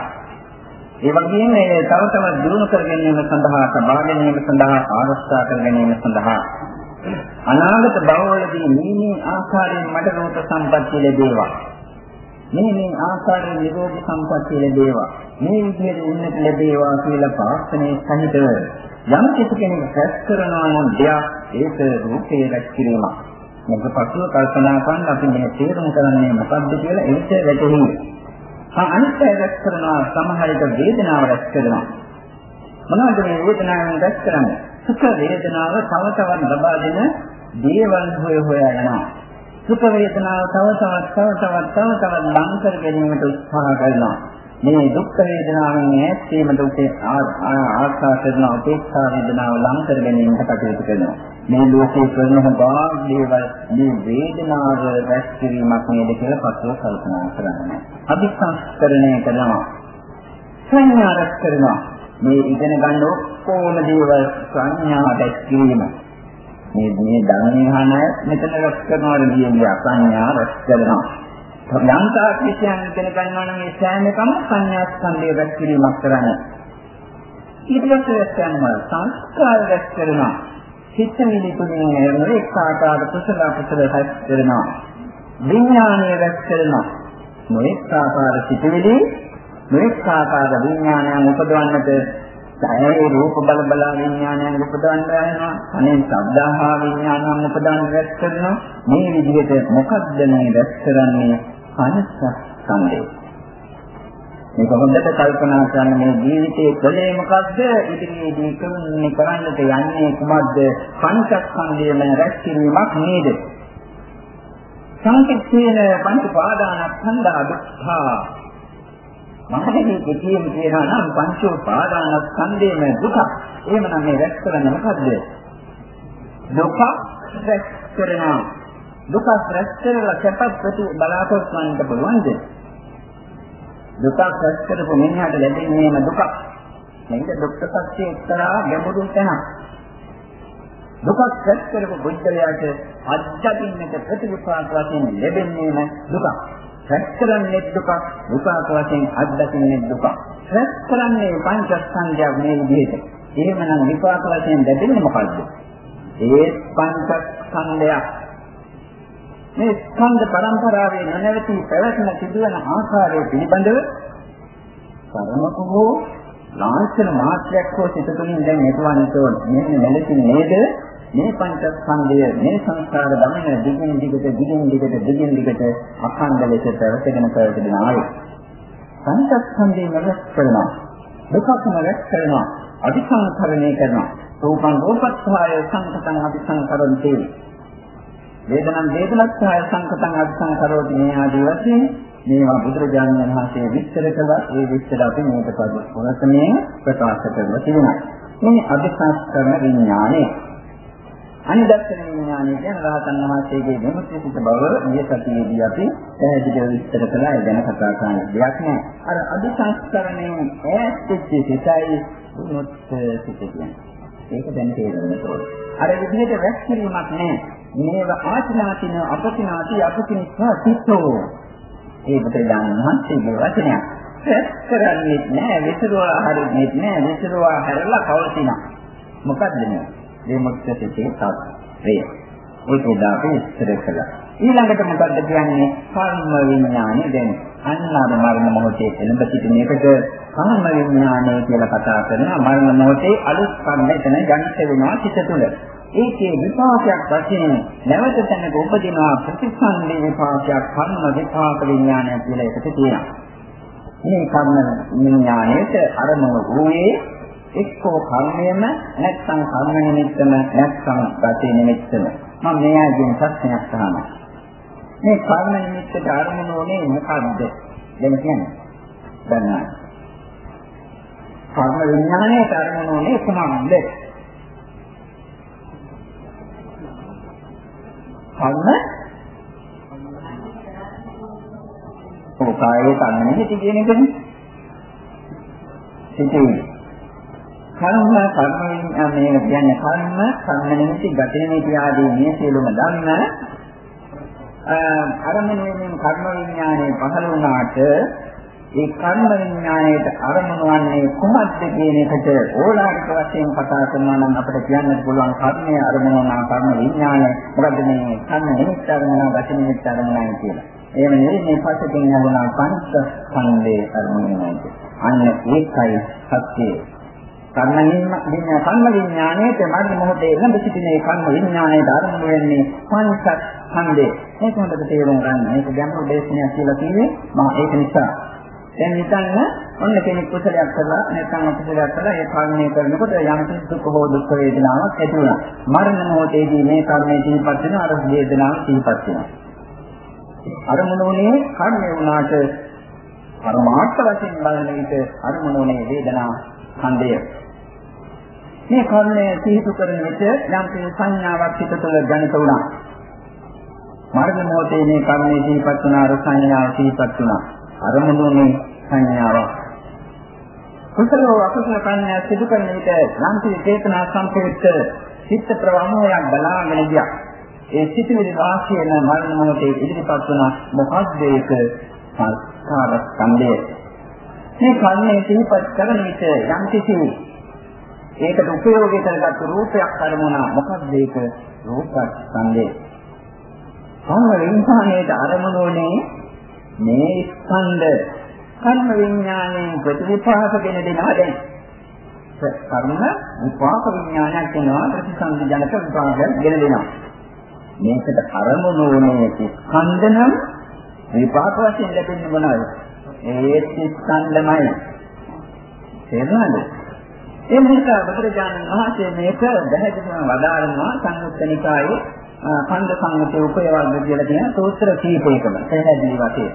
ඒ වගේම තව තවත් දියුණු කර ගැනීම සඳහා, සබා ගැනීම සඳහා, ආරක්ෂා කර ගැනීම සඳහා අනාගත භවවලදී මේ මේ ආකාරයෙන් මට රූප සම්පත්තිය ලැබේවා. මේ මේ ආකාරයෙන් නිරෝධ සම්පත්තිය ලැබේවා. මේ විදිහට උන්නත ලැබේවා කියලා ප්‍රාර්ථනා සහිතව යම් කිසි කෙනෙක් රැස් කරනවා නම් දෙයක් ඒක රූපේ රැස් කිරීමක්. මේක පසුව කල්පනා කරන් අපි මේ තේරුම් කරන්නේ මොකද්ද කියලා ඒක වැටහෙයි. ආ අනිත් රැස් කරනවා සමහර විට වේදනාව රැස් කරනවා. මොනවද මේ වේදනාවෙන් රැස් කරන්නේ? සුඛ වේදනාව තව තවත් ලබා දෙන දේවල් හොය හොයා යනවා. සුඛ වේදනාව තව තවත් තව තවත් තව තවත් ලං කර ගැනීමට උත්සාහ කරනවා. මේ දුක් වේදනාවෙන් ඈත් වීමට උපේ ආශා කරන අපේක්ෂා වේදනාව ලං කර ගැනීමට කටයුතු කරනවා. මේ ලෝකේ කරන හොඳා දේවල් මේ වේදනාව රැස් කිරීමක් නේද කියලා පස්ව කල්පනා කරන්නේ. අභිසංස්කරණය කරනවා. සංඥා රැස් කරනවා. මේ ඉගෙන ගන්න ඔක්කොම දේවල් සංඥා දැක්වීම. මේ මේ ධර්මයේ අහන මෙතන රැස් කරනවා කියන්නේ සංඥා රැස් කරනවා. යම්තා කිසියම් ඉගෙන ගන්නවා නම් ඒ සෑම එකම සංඥා ස්කන්ධය රැස් කිරීමක් කරන්නේ. ඊට පස්සේ රැස් කරනවා සංස්කාර රැස් කරනවා. චිත්ත නිලිතුනේ නොඑක ආකාර කුසල කුසල රැස් කරනවා. විඥානය රැස් කරනවා. නොඑක ආකාර සිතුවිලි මේක ආකාර විඥානයන් උපදවන්නට ඒ රූප බල බල විඥානයන් උපදවන්න යනවා අනේ සබ්දාහා විඥානයන් උපදවන්න රැස් කරනවා. මේ විදිහට මොකද්ද මේ රැස් කරන්නේ? පනස්සස්කන්ධය මේක හොඳට කල්පනා කරන්න මේ ජීවිතයේ කලේ මොකද්ද? ඉදිරියේදී කරන්නේ කරන්නට යන්නේ කුමක්ද? පංචස්කන්ධයම රැස් කිරීමක් නේද? සංකිට්ඨේන පංච පාදානස්කන්ධා දුක්ඛා. මහණෙනි කෙටියෙන් කියනවා නම් පංච උපාදානස්කන්ධයේම දුක. එහෙමනම් මේ රැස් කරන්නේ මොකද්ද? දුක රැස් කරනවා. දුක රැස් කරලා කැපත් ප්‍රති බලාපොරොත්තු වෙන්න පුළුවන්ද? දුක රැස් කරපු මිනිහට ලැබෙන්නේම දුක. මේක දුක්ඛ සත්‍ය එක්තරා ගැඹුරු තැනක්. දුක රැස් කරපු බුද්ධයාට අත්දකින්නට ප්‍රතිවිපාක වශයෙන් ලැබෙන්නේම දුකක්. රැස් කරන්නේ දුක. විපාක වශයෙන් අත්දකින්නේ දුක. රැස් කරන්නේ පංචස්කන්ධයක් මේ විදිහට. එහෙමනම් විපාක වශයෙන් ලැබෙන්නේ මොකද්ද? ඒ පංචස්කන්ධයක්. මේ ස්කන්ධ පරම්පරාවේ නොනවති පැවැත්ම සිදුවන ආකාරය පිළිබඳව පරමකෝ ලාංඡන මාත්‍රයක් හෝ සිත තුළින් දැන් මෙතුවන්ට මෙන්න මෙලෙසින් නේද? මේ පංචස්කන්ධය මේ සංස්කාර ගමන දිගින් දිගට දිගින් දිගට දිගින් දිගට අඛණ්ඩ ලෙස පැවතගෙන පැවතගෙන ආවේ. පංචස්කන්ධය නරස් කරනවා. දුකක්ම රැස් කරනවා. අධිසංකරණය කරනවා. රූපං රූපත්ථාය සංකතං අධිසංකරන්ති. වේදනං වේදනත්ථාය සංකතං අධිසංකරෝති මේ ආදී වශයෙන් මේවා බුදුරජාණන් වහන්සේ විස්තර කළා. ඒ විස්තර අපි මේක පොරසමේ ප්‍රකාශ කරලා තිබුණා. මේ අධිසංස්කරණ විඥානය අනිදර්ශන විඥානය කියන රහතන් වහන්සේගේ විමුක්ති සිත බව මේ සතියේදී අපි පැහැදිලිව විස්තර කළා ඒ ගැන කතා කරන්න දෙයක් නෑ. අර අධිසංස්කරණයෙන් ඈත්ච්ච සිතයි විමුක්ති සිත කියන්නේ. ඒක දැන් තේරෙන්න ඕනේ. අර විදිහට වැක්කිරීමක් නෑ. මේව ආචිනාතින අපතිනාති අපතිනිස්සා සිතෝ. ඒ බුදුදාන මහන්සියගේ වචනයක්. කරන්නේ නෑ විසරුවා හරින්නේ නෑ විසරුවා හැරලා පවතිනවා. මොකද්ද මේ? විමුක්ත සිතේ තත්ත්වය. ඒක උදා අපි ඉස්තර කළා. ඊළඟට මොකද්ද කියන්නේ? කර්ම විඥානය දැන් අන්නාද මරණ මොහොතේ එළඹ සිටින එකට කර්ම විඥානය කියලා කතා කරනවා. මරණ මොහොතේ අලුත් කර්ම එතන ජනිත වෙනවා සිත තුළ. ඒකේ විපාකයක් වශයෙන් නැවත තැනක උපදිනවා ප්‍රතිසන්දේ විපාකයක් කර්ම විපාක විඥානය කියලා එකට තියෙනවා. මේ කර්ම විඥාණයට අරමුණු වූයේ එක්කෝ කර්මයේම නැත්නම් කර්ම නිමිත්තම නැත්නම් ගති නිමිත්තම. මම මේ ආයතන ප්‍රශ්නයක් අහනවා. මේ කර්ම නිමිත්තට අරමුණ ඕනේ මොකද්ද? දැන් කියන්නේ. දන්නා කර්ම විඥානයේ අරමුණ ඕනේ කොහොමද? කර්ම? ඔය කායේ කර්ම නිමිති කියන එකනේ. සිටින්නේ කර්ම කර්ම මේ කියන්නේ කර්ම කර්ම නිමිති ගති නිමිති ආදී මේ සියලුම ධර්ම අරමුණු වෙනින් කර්ම විඥානයේ පහළ වුණාට ඒ කර්ම විඥාණයට අරමුණු වන්නේ කුමක්ද කියන එකට ඕලාරික වශයෙන් කතා කරනවා නම් අපිට කියන්න පුළුවන් කර්මයේ අරමුණු වන කර්ම විඥානය මොකද මේ කර්ම නිමිති අරමුණ ගති නිමිති අරමුණයි කියලා. එහෙම නෙවෙයි මේ පස්සකින් යනවා පංච ස්කන්ධයේ අරමුණු වෙනවා. අන්න ඒකයි සත්‍යය. කර්ම විඥාන කර්ම විඥානයේ මරණ මොහොතේ ළඟ සිටින ඒ කර්ම විඥානයේ ධර්ම වෙන්නේ පංචස්කන්ධේ. මේක හොඳට තේරුම් ගන්න. මේක ගැඹුරු දේශනයක් කියලා කිව්වේ මම ඒක නිසා. දැන් හිතන්න ඔන්න කෙනෙක් කුසලයක් කළා නැත්නම් අකුසලයක් කළා ඒ කර්මය කරනකොට යම් දුක් හෝ දුක් වේදනාවක් ඇති වුණා. මරණ මොහොතේදී මේ කර්මයේ තීපත් වෙන අර වේදනාව තීපත් වෙනවා. අරමුණෝනේ කර්මය වුණාට පරමාර්ථ වශයෙන් බලන විට අරමුණෝනේ වේදනා ඛණ්ඩය මේ කර්ණය සිහිතු කරන විට යම් සංඥාවක් හිත තුළ ජනිත වුණා. මරණ මොහොතේ මේ කර්ණය සිහිපත් වුණා අර සංඥාව සිහිපත් වුණා. අරමුණුනේ සංඥාවක්. කුසලෝ අකුසල කර්ණය සිදු කරන විට යම් චේතනා සංකේත චිත්ත ප්‍රවාහයක් බලාගෙන ගියා. ඒ සිටිවිලි වාසියන මරණ මොහොතේ ඉදිරිපත් වුණ මොකක්ද ඒක සංස්කාර ස්කන්ධය. මේ කර්ණය සිහිපත් කරන විට යම් කිසි ඒකට උපයෝගී කරගත්තු රූපයක් අරමුණා මොකක්ද ඒක? රූපස්කන්ධේ කර්ම විඥාණයට අරමුණෝනේ මේ ස්කන්ධ. කර්ම විඥාණයෙන් ප්‍රතිවිපාක දෙන දෙනවා දැන්. කර්ම විපාක විඥානයක් වෙනවා. ප්‍රතිසංග ජනක විපාකයක් ගෙන දෙනවා. මේකට අරමුණෝනේ ස්කන්ධ නම් විපාක වශයෙන් ලැබෙන්නේ මොනවද? ඒ ස්කන්ධමයි. තේරුණාද? ඒ නිසා බුදුරජාණන් වහන්සේ මේක දැහැදිලිවම වදාරනවා සංයුත්තනිකායේ පන්ද සංයුත්තේ උපයවර්ග කියලා කියන සූත්‍ර කීපයකම පැහැදිලි වශයෙන්.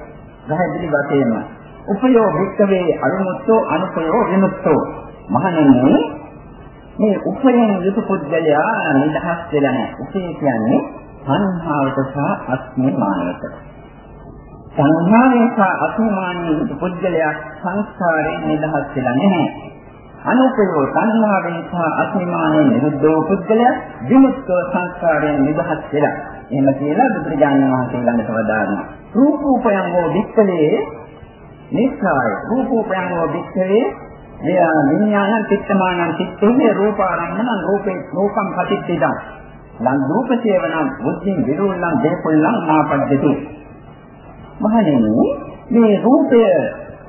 පැහැදිලි වශයෙන්ම උපයෝ වික්කවේ අනුමුත්තෝ අනුපයෝ විමුක්තෝ මහණෙනි මේ උපයෙන් යුතු පුද්ගලයා නිදහස් වෙලා නැහැ. උපේ කියන්නේ සංහාවට සහ අස්මිමානයට. සංහාවේ සහ අස්මිමානයේ යුතු පුද්ගලයා සංස්කාරයෙන් නිදහස් වෙලා නැහැ. අනුපයෝ සංහාවෙන් සහ අස්මිමානයෙන් නිරුද්ධ පුද්ගලයා විමුක්තව සංස්කාරයෙන් නිදහස් වෙලා. එහෙම කියලා බුදුරජාණන් වහන්සේ ළඟට වදාරනවා. රූපෝපයං හෝ වික්කලේ නිස්සාය රූපෝපයං හෝ වික්කලේ විඥාන චිත්තමානං චිත්තේ රූපාරම්මන රූපේ රූපම් පටිච්චිදං ලං රූපසේවනම් බුද්ධින් විරුල්ලං දේපුල්ලං නාපද්දති මහණෙනි මේ රූපය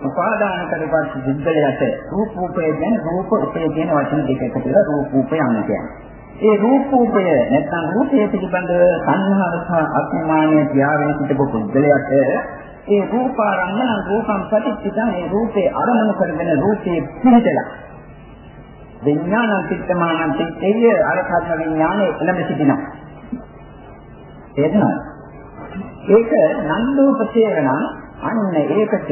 උපාදාන කරපත් සිද්ධලයට රූප රූපය ගැන රූප උපය කියන වචන දෙකකට කියලා රූප රූපය යන්නේ. ඒ රූප රූපය නැත්නම් රූපය පිළිබඳ සංහාර සහ අඥානය තියාගෙන සිටපු පුද්ගලයාට ඒ රූපාරම්මන රූපම් ප්‍රතිචිතං ඒ රූපේ අරමුණු කරගෙන රූපේ පිළිදලා විඥාන චිත්තමාන චිත්තය අරකත්ම විඥානේ එළඹ සිටිනවා. තේරෙනවද? ඒක නන්දෝපසේවන අන්න ඒකට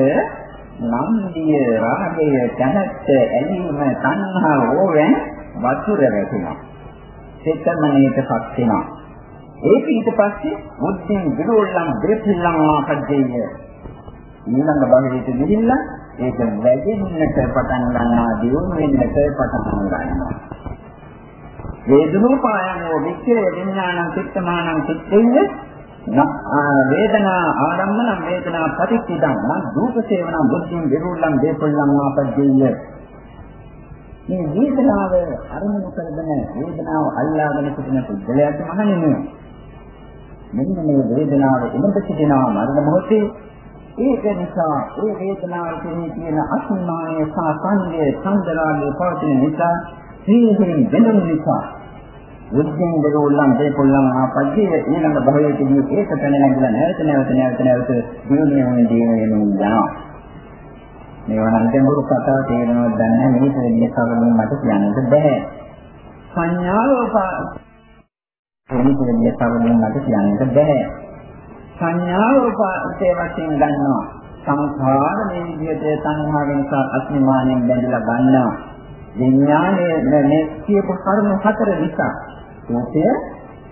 නන්දිය රාගය දැනත් ඇලීම තණ්හා ඕවෙන් වතුර වැටෙනවා. චේතනණයටපත් වෙනවා. ඒක ඊට පස්සේ බුද්ධින් විරෝල්ලම් දෙපිල්ලම් ආපද්දේය. ඊළඟ භවයට ගිහිල්ලා ඒක වැඩෙන්නට පටන් ගන්නවා දියුණු වෙන්නට පටන් ගන්නවා. වේදනෝපායනෝ වික්ඛේ විඥානං චිත්තමානං චිත්තේය වේදනා ආරම්මන වේදනා ප්‍රතිචිතං මං රූප සේවන බුද්ධින් විරෝල්ලම් දෙපිල්ලම් ආපද්දේය. මේ වේදනාව අරමුණු කරගෙන වේදනාව අල්ලාගෙන සිටින පුද්ගලයාට මහණෙනි මෙන්න මේ වේදනාව එළඹ සිටිනා මරණ මොහොතේ ඒක නිසා ඒ වේදනාව කෙරෙහි තියෙන අසන්මානය සහ සංදේ සංදරාගේ පවතින නිසා සීහින් වෙනුන නිසා බුද්ධින් දරුල්ලන් දෙපොල්ලන් ආපද්දිය ඊළඟ භවයේදී ඒක පැන නැගලා නැවත නැවත නැවත නැවත දිනුනේ දිනුනේ යනවා මේවා නම් ගැඹුරු කතා තේරෙනවද දන්නේ මේක වෙන්නේ කවලින් මට කියන්නත් බෑ. සංඥාව මේක වෙන්නේ කවලින් මට කියන්නත් බෑ. සංඥාව උපේ වශයෙන් ගන්නවා. සංඛාර මේ විදිහට සංහාවෙන් සහ අස්මිමානෙන් බැඳලා ගන්නවා. විඥානයේ මේ කියපු කර්ම හතර නිසා රූපය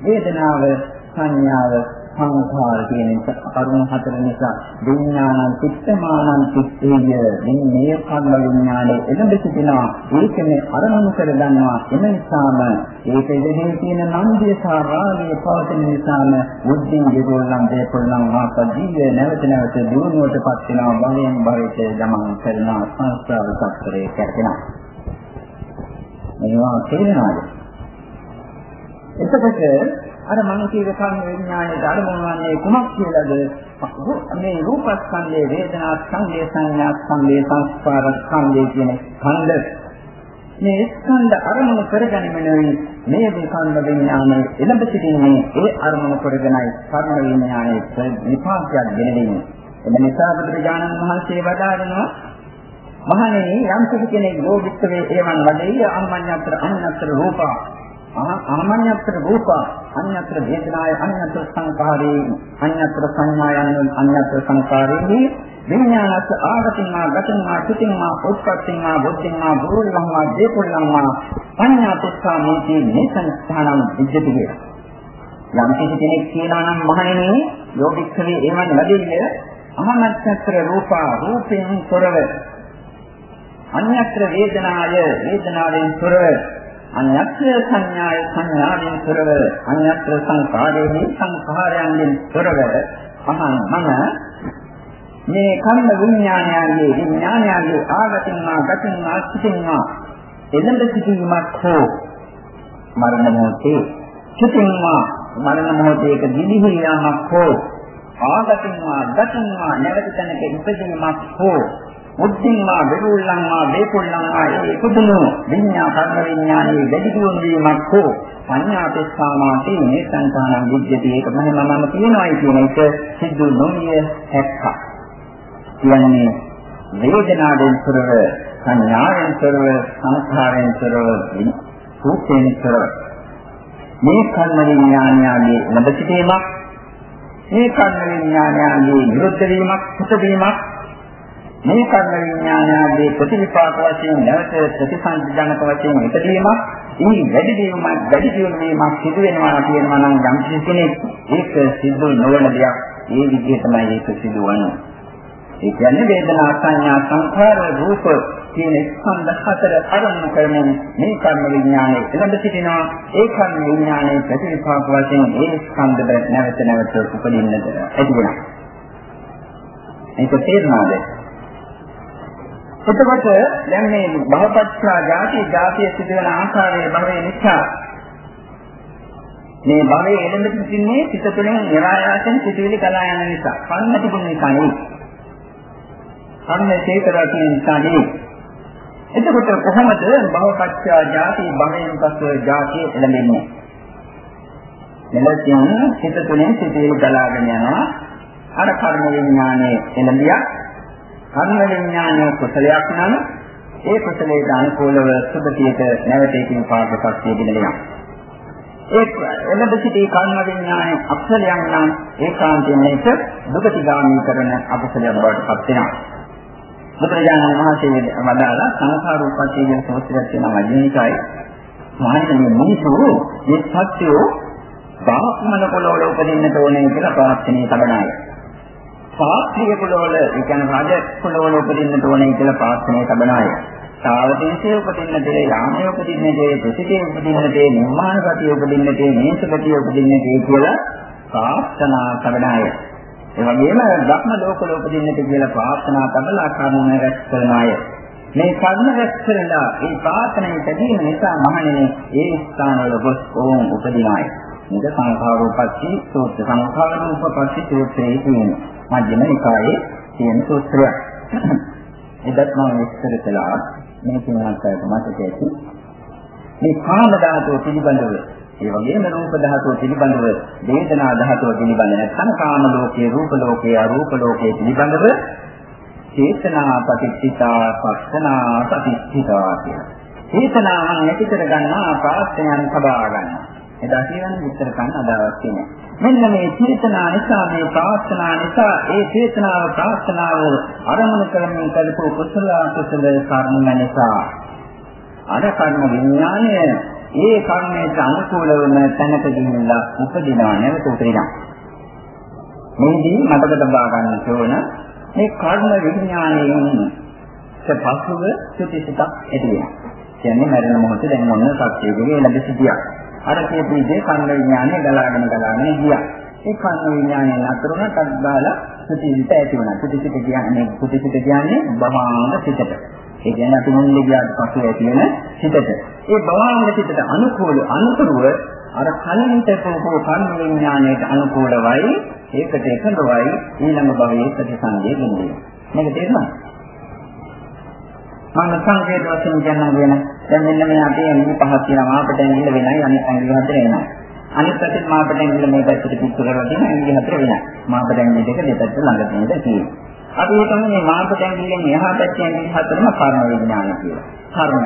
වේදනාව සංඥාව සංඛාර කියන කරුණු හතර නිසා විඥානං චිත්තමානං චිත්තේය. මේ මේ කර්ම විඥානයේ එළඹ සිටිනවා. ඒකනේ අරමුණු කර ගන්නවා. එම නිසාම ඒක ඉදිරියේ තියෙන නන්දිය සහ රාගය පවතින නිසාම බුද්ධින් විරෝලම් දේපොල්ලම් වාපදීය නැවත නැවත දිනුවටපත් වෙනවා. භවයෙන් භවයට ගමන් කරන සංස්කාර සත්‍යයේ කැරෙනවා මේවා තේරෙනවද? එතකොට අර මම කියව කර්ම විඥානයේ ධර්මයන් වන්නේ කුමක් කියලාද? මේ රූපස්කන්ධයේ වේදනා ස්කන්ධයේ සංඥා ස්කන්ධයේ සංස්කාර ස්කන්ධයේ කියන ඛණ්ඩ මේ ස්කන්ධ අරමුණු කරගැනීමෙනුයි මේ විකන්ධ විඥානයේ එළඹ සිටින්නේ ඒ අරමුණු කරගෙනයි කර්ම විඥානයේ විපාකයක් ගෙනෙන්නේ. එම නිසා බුදුරජාණන් වහන්සේ වදාරනවා මහණෙනි යම් කෙනෙක් ලෝභිත්වේ එවන් වදෙය අම්මඤ්ඤතර අඤ්ඤතර රූපා ආමඤ්ඤතර රූප අඤ්ඤතර වේදනාය අඤ්ඤතර සංඛාරේ අඤ්ඤතර සංඥායන් අඤ්ඤතර සංඛාරේ විඥානස් ආගතින්මා ගතින්මා චිතින්මා උත්පත්තින්මා බුද්ධින්මා බුරුල්ලම්මා දීපුල්ලම්මා පඤ්ඤාතුස්සා මේති මේසංස්ථානං විද්‍යති කියලා. යම් කිසි කෙනෙක් කියනවා නම් මහණෙනි යෝගික්ඛවේ එවන් ලැබෙන්නේ අහමත්‍ත්‍ර රූපා රූපයෙන් තොරව අඤ්ඤත්‍ර වේදනාය වේදනාවෙන් තොරව අඤ්ඤත්‍ර සංඥාය සංඥාවෙන් තොරව අඤ්ඤත්‍ර සංකාරයෙන් සංඛාරයෙන් තොරව අහං මම මේ කම්ම විඥානයන්ගේ විඥානයන්ගේ ආගතින්මා ගතින්මා සිටින්මා එළඹ සිටීමක් හෝ මරණ මොහොතේ සිටින්මා මරණ මොහොතේක දිලිහි යාමක් හෝ ආගතින්මා ගතින්මා නැවත තැනක ඉපදීමක් හෝ මුද්ධින්මා බෙරුල්ලන්මා වේකුල්ලන්මා ඒ කුදුණු විඤ්ඤා කර්ම විඤ්ඤාණයේ වැඩි දියුණු වීමක් හෝ පඤ්ඤාපේක්ෂාමාති මේ සංකානං විද්‍යති. ඒක මම මම කියනවායි කියන එක සිද්ධ නොවිය හැක්ක. කියන්නේ වේදනාවෙන් තොරව සංඥාවෙන් තොරව සංස්කාරයෙන් තොරව රූපයෙන් තොරව මේ කර්ම විඤ්ඤාණයගේ ලැබ සිටීමක් මේ කර්ම විඤ්ඤාණයගේ නිරුද්ධ වීමක් සුත වීමක් මේ කර්ම විඥානයගේ ප්‍රතිවිපාක වශයෙන් නැවත ප්‍රතිසංජනක වශයෙන් ඉදීමක් ඉනි වැඩි වීමක් වැඩි වීමක් සිදු වෙනවා කියනවා නම් යම් කෙනෙක් ඒක සිදු නොවන දෙයක් ඒ විදිහටමයි ඒක සිදුවන්නේ ඒ කියන්නේ වේදනා සංඥා සංඛාර රූප කියන ස්කන්ධ හතර අරමුණු කරමින් මේ කර්ම විඥානය එළඹ සිටිනවා. ඒ කර්ම විඥානයේ ප්‍රතිවිපාක වශයෙන් ඒ ස්කන්ධ නැවත නැවත උපදින්නට ඇති වෙනවා ඒක තේරුණාද? එතකොට දැන් මේ භවපත්‍යා ජාති ජාතිය සිදුවන ආකාරයේ භවය නිසා මේ භවයේ එළඹ සිටින්නේ සිත තුළින් નિરાයාසෙන් සිටිවිලි කලා යන නිසා. කන්න තිබුණ නිසා නෙවෙයි. කන්න චේතනා තියෙන නිසා නෙවෙයි. එතකොට කොහොමද භවපච්චා ජාති භවයෙන් පස්ව ජාතිය එළඹෙන්නේ? මෙලෙසින් සිත තුළින් සිටිවිලි කලාගෙන යනවා. අර කර්ම විඥානයේ එළඹියක් කර්ම විඥානයේ කුසලයක් නම් ඒ කුසලයට අනුකූලව සුභතියට නැවතීමේ පාඩකක් තිබෙනවා. ඒ එළඹ සිටි කර්ම විඥානයේ අක්ෂරයන් නම් ඒකාන්තයෙන් මේක දුකතිගාමී කරන අකුසලයක් බවට පත් වෙනවා. බුදුරජාණන් වහන්සේ වදාළා සංඛාර උප්පත්ති කියන සූත්‍රයක් තියෙනවා මධ්‍යනිකායි. මහණෙනි මිනිසු මේ සත්‍යෝ බාහ්මන පොළොවල උපදින්නට ඕනේ කියලා ප්‍රාර්ථනා කරනයි. ශාස්ත්‍රීය පොළොවල, ඒ කියන්නේ රජ පොළොවල උපදින්නට ඕනේ කියලා ප්‍රාර්ථනා කරනයි. සාවදේශයේ උපදින්න දේ, යාමයේ උපදින්න දේ, ප්‍රසිද්ධියේ උපදින්න දේ, නිර්මාණ ගතිය උපදින්න දේ, මේසගතිය උපදින්න දේ කියලා ප්‍රාර්ථනා කරනයි. ඒ වගේම ධර්ම ලෝකවල උපදින්නට කියලා ප්‍රාර්ථනා කරලා කර්ම රැස් කරන අය. මේ කර්ම රැස් කරලා ඒ ප්‍රාර්ථනාවෙන් තැදීම නිසා මහණෙනි ඒ ස්ථානවල ගොස් ඕම් උපදිනායි. මේක සංඛාරෝපච්චි සූත්‍ර සංඛාරෝපච්චි සූත්‍රයේ තියෙන මධ්‍යම නිකායේ තියෙන සූත්‍රයක්. එදත් මම විස්තර කළා මේ තුනක් මතක ඇති. මේ කාම ධාතුව පිළිබඳව ඒ වගේම රූප ධාතුව පිළිබඳව වේදනා ධාතුව පිළිබඳව නැත්නම් කාම ලෝකයේ රූප ලෝකයේ අරූප ලෝකයේ පිළිබඳව චේතනා පටිච්චිතා පස්සනා පටිච්චිතා කියන. චේතනාවන් නැති කර ගන්නා ප්‍රාර්ථනයන් සබා ගන්නවා. එදා කියන්නේ විස්තර කරන්න අදාළක් තියෙනවා. මෙන්න මේ චේතනා නිසා මේ ප්‍රාර්ථනා නිසා ඒ චේතනාව ප්‍රාර්ථනාව අරමුණු කරමින් කරපු කුසල කුසල කර්ම නිසා අර කර්ම විඥානය ඒ කර්මයට අනුකූලවම තැනක ගිහිල්ලා උපදිනවා නැවත උපදිනවා. මේදී මතක තබා ගන්න ඕන මේ කර්ම විඥානයෙන් සපසුව සුතිසිතක් ඇති වෙනවා. කියන්නේ මරණ මොහොතේ දැන් මොන සත්‍යයේ ලැබ සිටියා. අර කියපු විදිහේ කර්ම විඥානය ගලාගෙන ගලාගෙන ගියා. ඒ කර්ම විඥානය නතර වුණත් අද්දාලා සුතිසිත ඇති වුණා. සුතිසිත කියන්නේ සුතිසිත කියන්නේ බවාංග සිතට. ඒ කියන්නේ අපි මුන්නේ ගියාට පස්සේ ඇති වෙන සිතට. ඒ බවාංග සිතට අනුකූල අනුකරුව අර කලින් තේකෝ කර්ම විඥානයට අනුකූලවයි ඒකට එකඟවයි ඊළඟ භවයේ ප්‍රතිසංගය වෙන්නේ. මේක තේරුණා? මම සංකේත වශයෙන් කියනවා කියන දැන් මෙන්න මේ අපේ ඇඟිලි පහක් තියෙනවා අපිට ඇඟිල්ල වෙනයි අනිත් ඇඟිලි හතර වෙනයි. අනිත් පැත්තේ මාපට ඇඟිල්ල මේ පැත්තට පිටු කරලා තියෙන ඇඟිලි හතර වෙනයි. මාපට ඇඟිලි දෙක දෙපැත්ත ළඟ තියෙනවා තියෙනවා. අපි හිතමු මේ මාපට ඇඟිල්ලෙන් එහා පැත්තේ ඇඟිලි හතරම කර්ම විඥාන කියලා. කර්ම.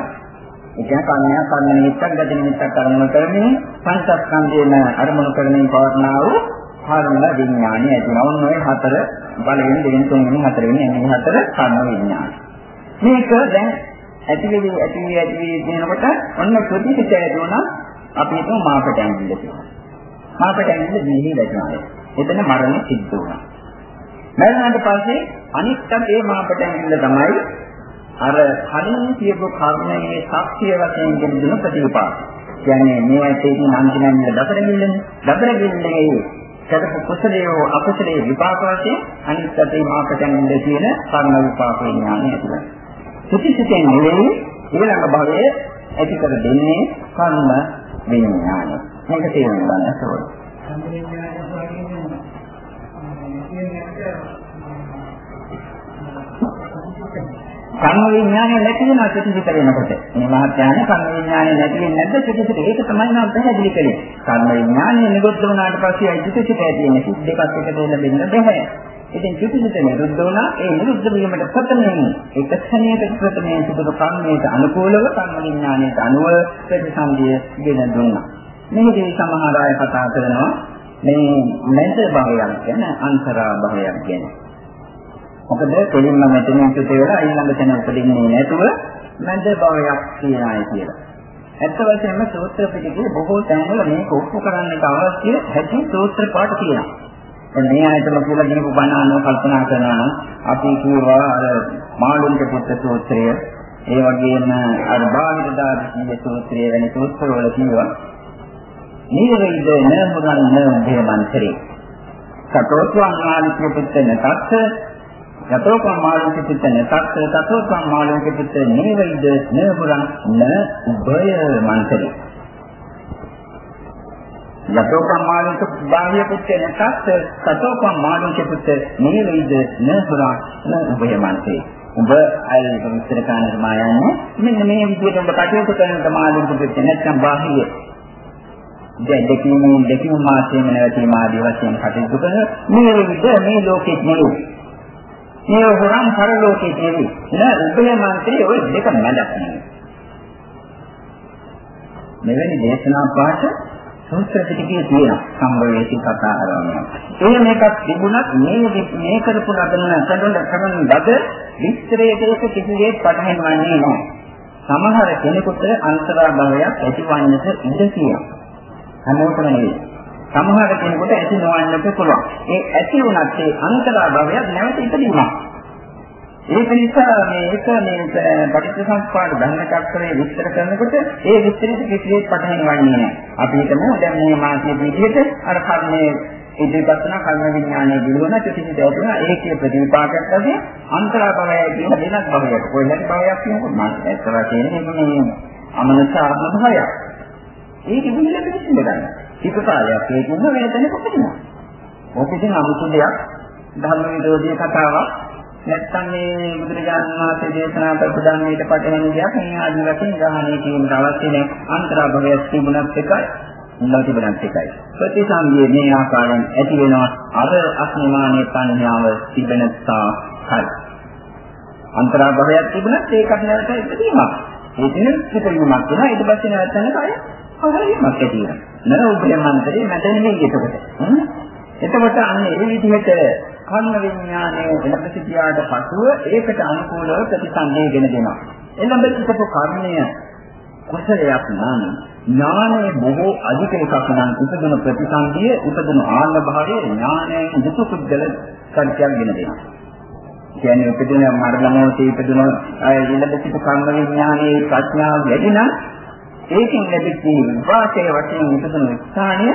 ඒ කියන්නේ කර්මය කර්ම නිමිත්තක් ගත නිමිත්තක් අරමුණු කරමින් පංචස්කන්ධයේම අරමුණු කරමින් පවර්ණා වූ කර්ම විඥානය ඇතිවෙනවා. ඔන්න ඔය හතර බලයෙන් දෙවෙනි තුන්වෙනි හතරවෙනි එන්නේ හතර කර්ම විඥාන. මේක දැන් ඇතිවෙවි ඇතිවෙවි ඇතිවෙවි කියනකොට ඔන්න ප්‍රතිසිත ඇතුණා අපි හිතමු මාපට ඇඟිල්ල කියලා. මාපට ඇඟිල්ල දිහි වැටුණා. එතන මරණය සිද්ධ වුණා. මරණයට පස්සේ අනිත් ඒ මාපට ඇඟිල්ල තමයි අර කලින් කියපු කර්මයේ ශක්තිය වශයෙන් දෙන ප්‍රතිපාද. කියන්නේ මේ ඇටේ අන්තිමන්නේ දබරගිල්ලනේ. දබරගිල්ලේ කරපු කුසලයේ අකුසලයේ විපාක වශයෙන් අනිත් අතේ මාපටන් ඉඳ තියෙන කර්ම විපාක විඥානය ඇතිවෙනවා. සුතිසිතෙන් නෙවෙයි ඊළඟ භවයේ ඇති කර දෙන්නේ කර්ම විඥානය. මේක තේරුම් ගන්න ඕනේ. කර්ම විඥානය නැති වෙනවා චුතිසිත වෙනකොට. මේ මහත්යාන කර්ම විඥානය නැති වෙන්නේ නැද්ද චුතිසිත? ඒක තමයි මම පැහැදිලි කළේ. කර්ම විඥානය නිරුද්ධ වුණාට පස්සේ අයි චුතිසිත ඇති වෙන සිත් දෙකක් එකට ලැබෙන්න බෑ. ඉතින් චුතිසිත නිරුද්ධ වුණා ඒ නිරුද්ධ වීමට ප්‍රථමයෙන් එක ක්ෂණයක ප්‍රථමයෙන් සුදුසු කර්මයට අනුකූලව කර්ම විඥානයට අනුව ප්‍රතිසන්දිය ගෙන දුන්නා. මේකේ සමහර අය කතා කරනවා මේ මෙන්ද භාවයක් ගැන අන්තරා භාවයක් ගැන. මොකද කෙලින්ම මෙතනින් පිට වෙලා ඊළඟ තැන උපදින්නේ නැතුව මැද භවයක් තියනයි කියලා. ඇත්ත වශයෙන්ම සූත්‍ර පිටකේ බොහෝ තැන්වල මේක ඔප්පු කරන්නට අවශ්‍ය හැටි සූත්‍ර පාඩ තියෙනවා. දැන් මේ ආයතන කියලා දීපු බණ අනුව කල්පනා කරනවා නම් අපි කියවා අර මාළුන්ගේ පුත්‍ර සූත්‍රය. ඒ වගේම අර බාහිර දාර්ශනික සූත්‍රය වැනි සූත්‍රවල කියවා නීරෙයිද නමුරන් නේ මන්ත්‍රේ. සතෝත්වං ආලිත්‍ය පුත්‍ර නතත් යතෝ කම්මාලං චිත්තන තත් තතෝ කම්මාලං චිත්ත නේවයිද නේපුරං න උභය මන්තරේ. යතෝපම් මාළුක බාහ්‍ය පුත්‍ර නැතත් සතෝපම් මාළුක පුත්‍ර නේවිද නසුරා උභයමන්තේ උඹ අය විස්තර කරන්න මා යන්නේ. මෙන්න මේ විදිහට උඹ කටයුතු කරන මාළුක පුත්‍ර නැත්නම් බාහ්‍ය දැන් දෙකීමේ දෙකීම මාසයෙන් නැවතීම ආදී වශයෙන් කටයුතු කරන මේ විදිහ මේ ලෝකෙත් නෙවෙයි. මේ හොරන් පරලෝකෙත් නෙවෙයි. නේද උභයමන්තේ ඔය දෙක මැදක් නෙවෙයි. මෙවැනි දේශනා පාඨ සූත්‍ර පිටකයේ තියෙන සම්භවේශී කතා ආරම්භය. ඒ මේකක් තිබුණත් මේ මේ කරපු ලබන කරන කරන ලද විස්තරයට ඒක කිසිසේත් පටහැන් වන්නේ නැහැ. සමහර කෙනෙකුට අන්තරා භවයක් ඇතිවන්නට ඉඩ තියෙනවා. හැමෝටම නෙවෙයි. සමහර කෙනෙකුට ඇති නොවන්නත් පුළුවන්. ඒ ඇති වුණත් ඒ අන්තරා භවයක් නැවත ඉදීමක්. ඒක නිසා මේක මේ පටිච්චසමුප්පාද ධර්ම චක්‍රයේ විස්තර කරනකොට ඒ විස්තරෙට කිසිසේත් පටහැනි වන්නේ නැහැ. අපි හිතමු දැන් මේ මාසයේ විදිහට අර කර්මයේ ඉදිරිපත් කරන කර්ම විඥානයේ දිනුවන චුතිසි දවතුන ඒකේ ප්‍රතිපාකයක් වශයෙන් අන්තරාභවය කියන වෙනත් භවයක්. කොහෙලට භවයක් කියනකොට මාස ඇත්තවා කියන්නේ මේ අමනසාත්ම භවයක්. ඒක විහිළට විශ්ින්ද ගන්න. ඒක කාලයක් ඒකම වෙන තැනක උපදිනවා. ඕක ඉතින් අමුතු දෙයක් ධර්ම විරෝධී කතාවක් නැත්තම් මේ බුදුරජාණන් වහන්සේ දේශනා කරපු ධර්මයට පටහැනි දෙයක් මේ ආදි වශයෙන් ග්‍රහණය කිරීමට අවශ්‍ය නැහැ. අන්තරාභවයක් තිබුණත් එකයි. නොතිබුණත් එකයි. ප්‍රතිසංගියේ මේ ආකාරයෙන් ඇති වෙනවා අර අස්මිමානීය සංඥාව තිබෙන තාක්කල්. අන්තරාභවයක් තිබුණත් ඒකට නැවත ඉදීමක්. ඒ කියන්නේ පිටවීමක් වෙනවා. ඊට පස්සේ නැවත යනකය අවහරීමක් ඇති වෙනවා. නර උපයමන්තරේ මැදෙන්නේ එතකොට. එතකොට අන්න ඒ විදිහට කර්ම විඥානයේ එළඹ සිටියාට පසුව ඒකට අනුකූලව ප්‍රතිසන්දේගෙන දෙනවා. එළඹ සිටපු කර්මය කුසලයක් නම් ඥානයේ බොහෝ අධික එකක් නම් උපදින ප්‍රතිසන්දිය උපදින ආත්ම භාවයේ ඥානයේ දුක පුද්ගල සංකල්පයක් ගෙන දෙනවා. කියන්නේ උපදින මරණ මොහොතේ උපදින ඊළඟ සිට කර්ම විඥානයේ ප්‍රඥාව වැඩි නම් ඒකෙන් ලැබෙච්ච වාසයේ වශයෙන් උපදින ස්ථානය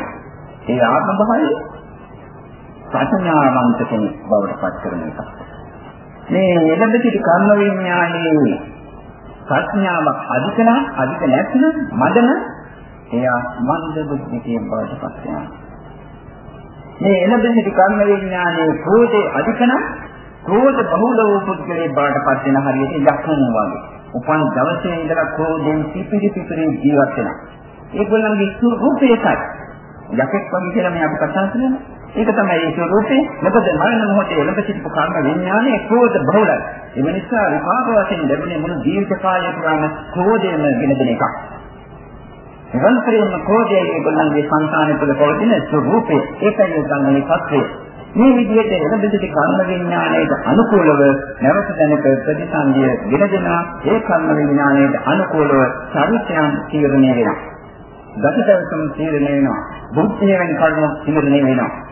ඒ ආත්ම භාවයේ ප්‍රඥාවන්ත කෙනෙක් බවට පත් කරන එක. මේ එළඹ සිටි කර්ම විඥානයේ ප්‍රඥාවක් අධික නම් අධික නැත්නම් මදන එයා මන්ද බුද්ධිකේ බවට පත් වෙනවා. මේ එළඹ සිටි කර්ම විඥානයේ ක්‍රෝධේ අධික නම් ක්‍රෝධ බහුල වූ පුද්ගලයේ බවට පත් වෙන හරියට යක්ෂණෝ වගේ. උපන් දවසේ ඉඳලා ක්‍රෝධෙන් පිපිරි පිපිරි ජීවත් වෙනවා. ඒගොල්ලන්ගේ රූපේ එකයි. යකෙක් වගේ කියලා මේ අපි කතා කරන්නේ. ඒක තමයි ඒ ස්වરૂපේ. මොකද මරණ මොහොතේ එළඹ සිටපු කර්ම විඥානයේ ක්‍රෝධ බහුලයි. ඒ නිසා විපාක වශයෙන් ලැබෙන මුළු ජීවිත කාලය පුරාම ක්‍රෝධයෙන් ගෙන දෙන එකක්. නිරන්තරයෙන්ම ක්‍රෝධය ඒගොල්ලන්ගේ සංසාරය තුළ පවතින ස්වરૂපේ. ඒකයි උගන්වන්නේ සත්‍යය. මේ විදිහට එළඹ සිටි කර්ම විඥානයට අනුකූලව නැවත දැනක ප්‍රතිසන්දිය ගෙන දෙනවා. ඒ කර්ම විඥානයට අනුකූලව චරිතයන් තීරණය වෙනවා. ගතිදර්ශන තීරණය වෙනවා. බුද්ධිය වෙන කර්ම තීරණය වෙනවා.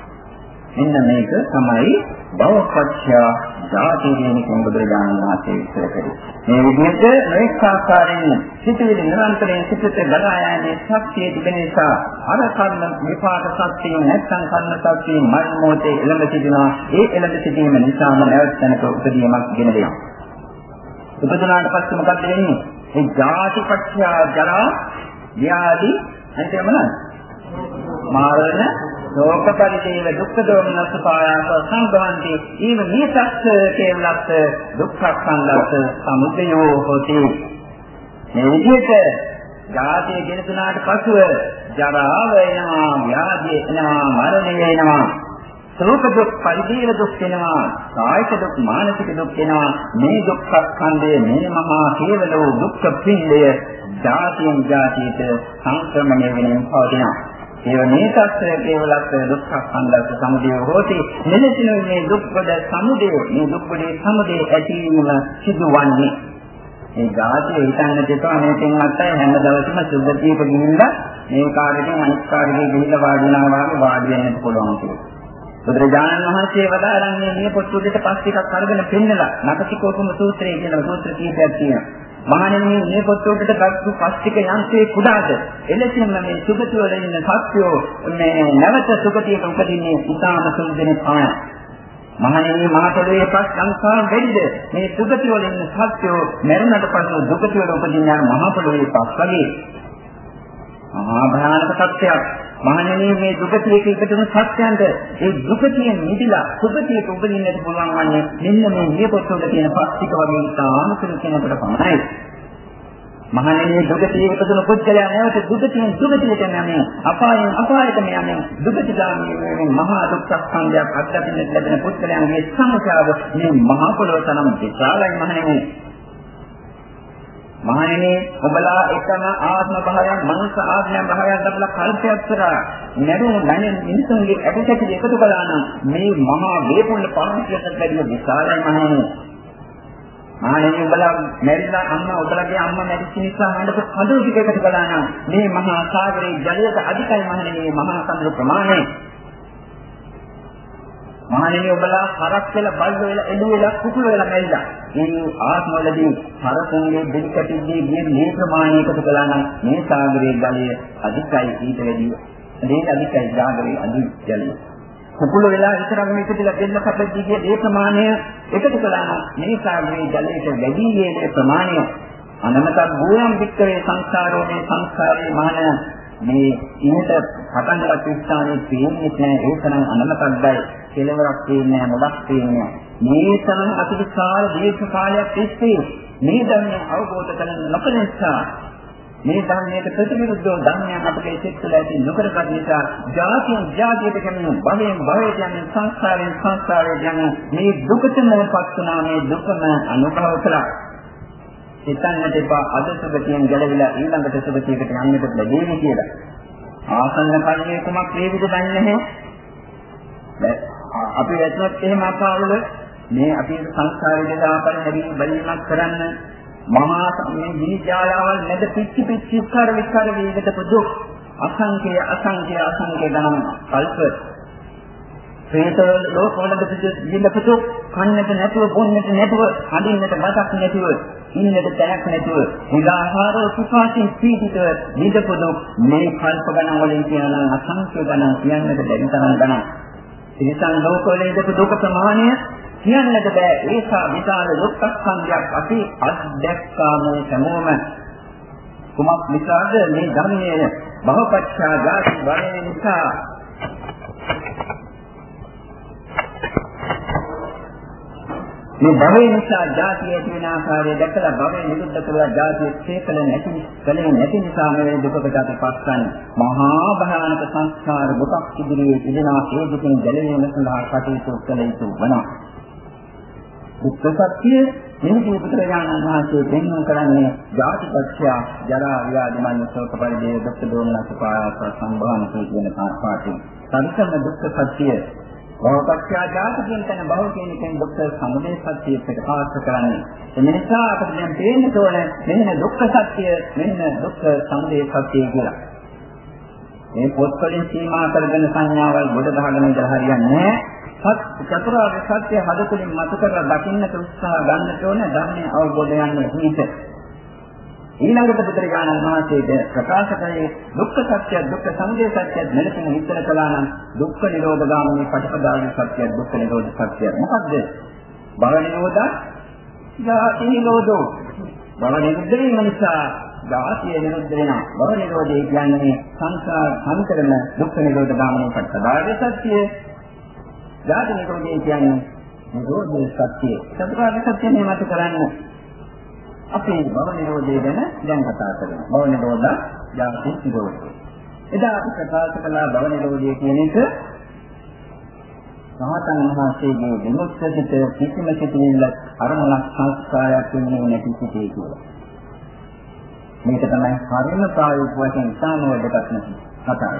මෙන්න මේක තමයි භවපත්‍ය ධාතු කියන බුදුරජාණන් වහන්සේ විස්තර කරේ. මේ විදිහට මේක ආකාරයෙන් සිටිවිලි නිරන්තරයෙන් සිටිත ගලා යන්නේ ශක්තිය තිබෙන නිසා අර කර්ම විපාක ශක්තිය නැත්නම් කර්ම ශක්තිය මරණ මොහොතේ එළඹ සිටිනවා. ඒ එළඹ සිටීම නිසාම නැවත තැනක උපදීමක් ගෙන දෙනවා. උපදනාට පස්සේ මොකද වෙන්නේ? ඒ ධාතිපත්‍ය ජරා ව්‍යාධි එතන මොනවද? මාරණ ශෝක පරිදේව දුක්ඛ දෝමනස්ස පායාස සංභවಂತಿ ඊම මේසස්ස කේවලස්ස දුක්ඛ සංලස්ස සමුදයෝ හොති. මේ විදිහට ජාතිය ගෙන තුනාට පසුව ජරාව එනවා ව්‍යාධිය එනවා මරණය එනවා. ශෝක දුක් පරිදේව දුක් වෙනවා කායික දුක් මානසික දුක් වෙනවා මේ දුක්ඛ ස්කන්ධය මේ මහා කේවල දුක්ඛ පින්ඩය ජාතියෙන් ජාතියට සංක්‍රමණය වෙනින් පවතිනවා. ඒවනේ තත්ත්වය කේවලත් දුක්ඛ සංදස්ස සමුදය හෝති මෙලෙසින් මේ දුක්ඛද සමුදය මේ දුක්ඛේ සමුදය ඇතිවීම සිදුවන්නේ මේ ධාතිය හිතන්න දෙපා මේකෙන් අත්තයි හැම දවසම සුද්ධතියක ගිහිල්ලා මේ කාර්යයෙන් අනිත් කාර්යයේ ගිහිල්ලා වාඩිලා වගේ වාඩි වෙන්නත් පුළුවන් කියලා. බුදුරජාණන් වහන්සේ වදාරන්නේ මේ පොත්තුඩට පස් ටිකක් අරගෙන පෙන්නලා නකසිකෝපම සූත්‍රය කියන සූත්‍ර කීපයක් තියෙනවා. මහණෙනි මේ පොත්වලට ගත්තු පස්තික යන්ත්‍රේ කුඩාද? එලෙසින්ම මේ සුගතිය වල ඉන්න සත්‍යෝ මේ නැවත සුගතියට උපදින්නේ ඉතාම සුන්දර පාය මහණෙනි මහ පොළොවේ පස් සංස්කාර දෙවිද මේ සුගතිය වල ඉන්න සත්‍යෝ මරණයට පසු දුගතිය වල උපදින්න යන මහ පොළොවේ පස් වගේ. මහා භයානක සත්‍යයක් මහණෙනි මේ දුකතියක ඉපදුණු සත්‍යයන්ට ඒ දුකතියෙන් මිදලා සුගතියක උපදින්නට පුළුවන් වන්නේ මෙන්න මේ නියපොත්තවල තියෙන පස්තික වගේ තාමසල කෙනෙකුට පමණයි. මහණෙනි දුකතියක ඉපදුණු පුද්ගලයා නැවත දුකතියෙන් දුකතියට යන්නේ අපායෙන් අපායට යන්නේ දුකතිගාමී මහා දුක්ඛ ස්කන්ධයක් අත්දකින්න ලැබෙන පුද්ගලයන්ගේ සංඛ්‍යාව මේ මහා පොළොව තරම් විශාලයි මහණෙනි. මහණෙනි ඔබලා එකම ආත්ම භාවයන් මනුෂ්‍ය ආත්ම භාවයන් ලැබලා කල්පයක් කරා. නැරුණු නැණෙන මිනිසුන්ගේ ඇටසැකිලි එකතු කළා නම් මේ මහා වේපුල්ල පාරමිතියට ලැබෙන විශාලයි මහණෙනි. මහණෙනි ඔබලා මැරිලා අම්මා ඔබලාගේ අම්මා මැරිච්ච නිසා හඬපු කඳු ටික එකතු කළා නම් මේ මහා සාගරයේ ජලයට අධිකයි මහණෙනි මහා සමුද්‍ර ප්‍රමාණය. මහණෙනි ඔබලා හරක් වෙලා බල්ල වෙලා එළු වෙලා කුකුල වෙලා මැරිලා. මේ ආත්මවලදී හරකුන්ගේ දෙවිකටින්ගේ ගිය මේ ප්‍රමාණය එකතු කළා නම් මේ සාගරයේ ජලය අධිකයි ඊට වැඩිය. මේ අධිකයි සාගරයේ අධි ජලය. කුකුල වෙලා විතරක් මේක දිලා දෙන්න කපද්දී ගිය මේ ප්‍රමාණය එකතු කළා නම් මේ සාගරයේ ජලයට වැඩි මේ ප්‍රමාණය අනමත භූයම් වික්‍රේ සංසාරෝ මේ සංසාරේ මහණ මේ ඉහත පටන් ගන්න ස්ථානයේ තියෙන්නේ නැහැ. ඒ තරම් අනමතක්දයි. කෙලවරක් තියෙන්නේ නැහැ මොඩක් තියෙන්නේ මේ තරම් අතිවිශාල දීර්ඝ කාලයක් තිස්සේ මේ ධර්මය අවබෝධ කරගන්න නොකළ නිසා මේ ධර්මයට ප්‍රතිවිරුද්ධව ධර්මයන් අපගේ සිත්වල ඇති නොකරගත් නිසා ජාතියෙන් ජාතියට ගැනීම භවයෙන් භවයට යන සංස්කාරයෙන් සංස්කාරයට යන මේ දුකටම පත් වුණා මේ දුකම අනුභව කළා හිතන්නට එපා. අද සුගතියෙන් ගැලවිලා ඊළඟට සුගතියකට යන්නට ලැබෙන්නේ කියලා. ආසන්න කන්නේ කුමක් වේවිද දන්නේ නැහැ. අපි වැටුනත් එහෙම අපාවල මේ අපි සංස්කාරයේ දාපර හැදී බැලීමක් කරන්න මහා මේ විඥාලාවල් නැද පිච්චි පිච්චි විස්තර විස්තර වේගට පුදු අසංඛ්‍ය අසංඛ්‍ය අසංඛ්‍ය ගණන් කල්ප. ප්‍රේතවල ලෝකවලද පිළිපතු කන්නට නැතුව බොන්නට නැතුව හදින්නට මතක් නැතුව ඉන්නට තැනක් නැතුව නිදාහාරව සුඛාසින් පීඩිතව නිදපොදු මේ කල්ප ගණන් වලින් කියනවා අසංඛ්‍ය ගණන් කියන්නට බැරි තරම් ගණන්. ඉතින් ලෝකවල ඉඳපු දුක ප්‍රමාණය කියන්නට බෑ. ඒසා විශාල දුක්ඛ සංඛ්‍යාවක් අපි අත්දැක්කාම හැමෝම කුමක් නිසාද? මේ ධර්මයේ බහපච්චා ජාති වරණ නිසා. මේ භවය නිසා ජාතිය ඇති වෙන ආකාරය දැකලා භවය නිරුද්ධ කරලා ජාතිය ක්ෂේත්‍ර නැති කලේ නැති නිසා මේ දුකකට අපස්සන් මහා භයානක සංස්කාර දුකක් ඉදිරියේ ඉදෙනා ඒ දුකින් ගැලවීම සඳහා කටයුතු කළ යුතු වනවා. දුක්ඛ සත්‍ය මෙහි පුත්‍රයාණන් වහන්සේ දෙන්නම් කරන්නේ ජාතිපත්‍ය ජරා ව්‍යාධි මරණ ශෝක පරිදේ දුක්ඛ දෝමනස පායාස සම්භාවන කියන පාඨය. සම්සන්න දුක්ඛ සත්‍ය භවපත්‍යා ජාති කියන තැන භව කියන එකෙන් දුක්ඛ සමුදය සත්‍ය එක්ක පාස්ස කරන්නේ. ඒ නිසා අපිට දැන් තේරෙන්න ඕන මෙන්න දුක්ඛ සත්‍ය මෙන්න දුක්ඛ සමුදය සත්‍ය කියලා. මේ පොත්වලින් සීමා කරගෙන සංඥාවල් ගොඩ ගහගෙන ඉඳලා හරියන්නේ නැහැ. චතුරාර්ය සත්‍ය හදතුලින් මත කරලා දකින්නට උත්සාහ ගන්නට ඕන ධර්මයේ අවබෝධ යන්න හිත. ඊළඟට බුදුරජාණන් වහන්සේ ප්‍රකාශ කළේ දුක්ඛ සත්‍ය දුක්ඛ සමුදය සත්‍ය මෙලෙසින් විස්තර කළා නම් දුක්ඛ නිරෝධ ගාමිනී පටිපදාවේ සත්‍ය දුක්ඛ නිරෝධ සත්‍ය මොකද්ද? භව නිරෝධ ජාති නිරෝධෝ භව නිරුද්ධ වීම නිසා ජාතිය නිරුද්ධ වෙනවා. භව නිරෝධය කියන්නේ සංසාර සංකරණ දුක්ඛ නිරෝධ ගාමිනී පටිපදාවේ සත්‍ය. ජාති නිරෝධය කියන්නේ නිරෝධ සත්‍ය. චතුරාර්ය සත්‍ය නිමත කරන්නේ අපේ භව නිරෝධය ගැන දැන් කතා කරමු. භව නිරෝධ ජාති නිරෝධය. එදා අපි ප්‍රකාශ කළා භව නිරෝධය කියන එක මහතන් වහන්සේගේ විමුක්තියට කිසිම සිටිල්ලක් අරමුණක් සංස්කාරයක් වෙන්නේ නැති සිටේ කියලා. මේක තමයි හරිම ප්‍රායෝගික වශයෙන් ඉතාම වැදගත් නැති කතාව.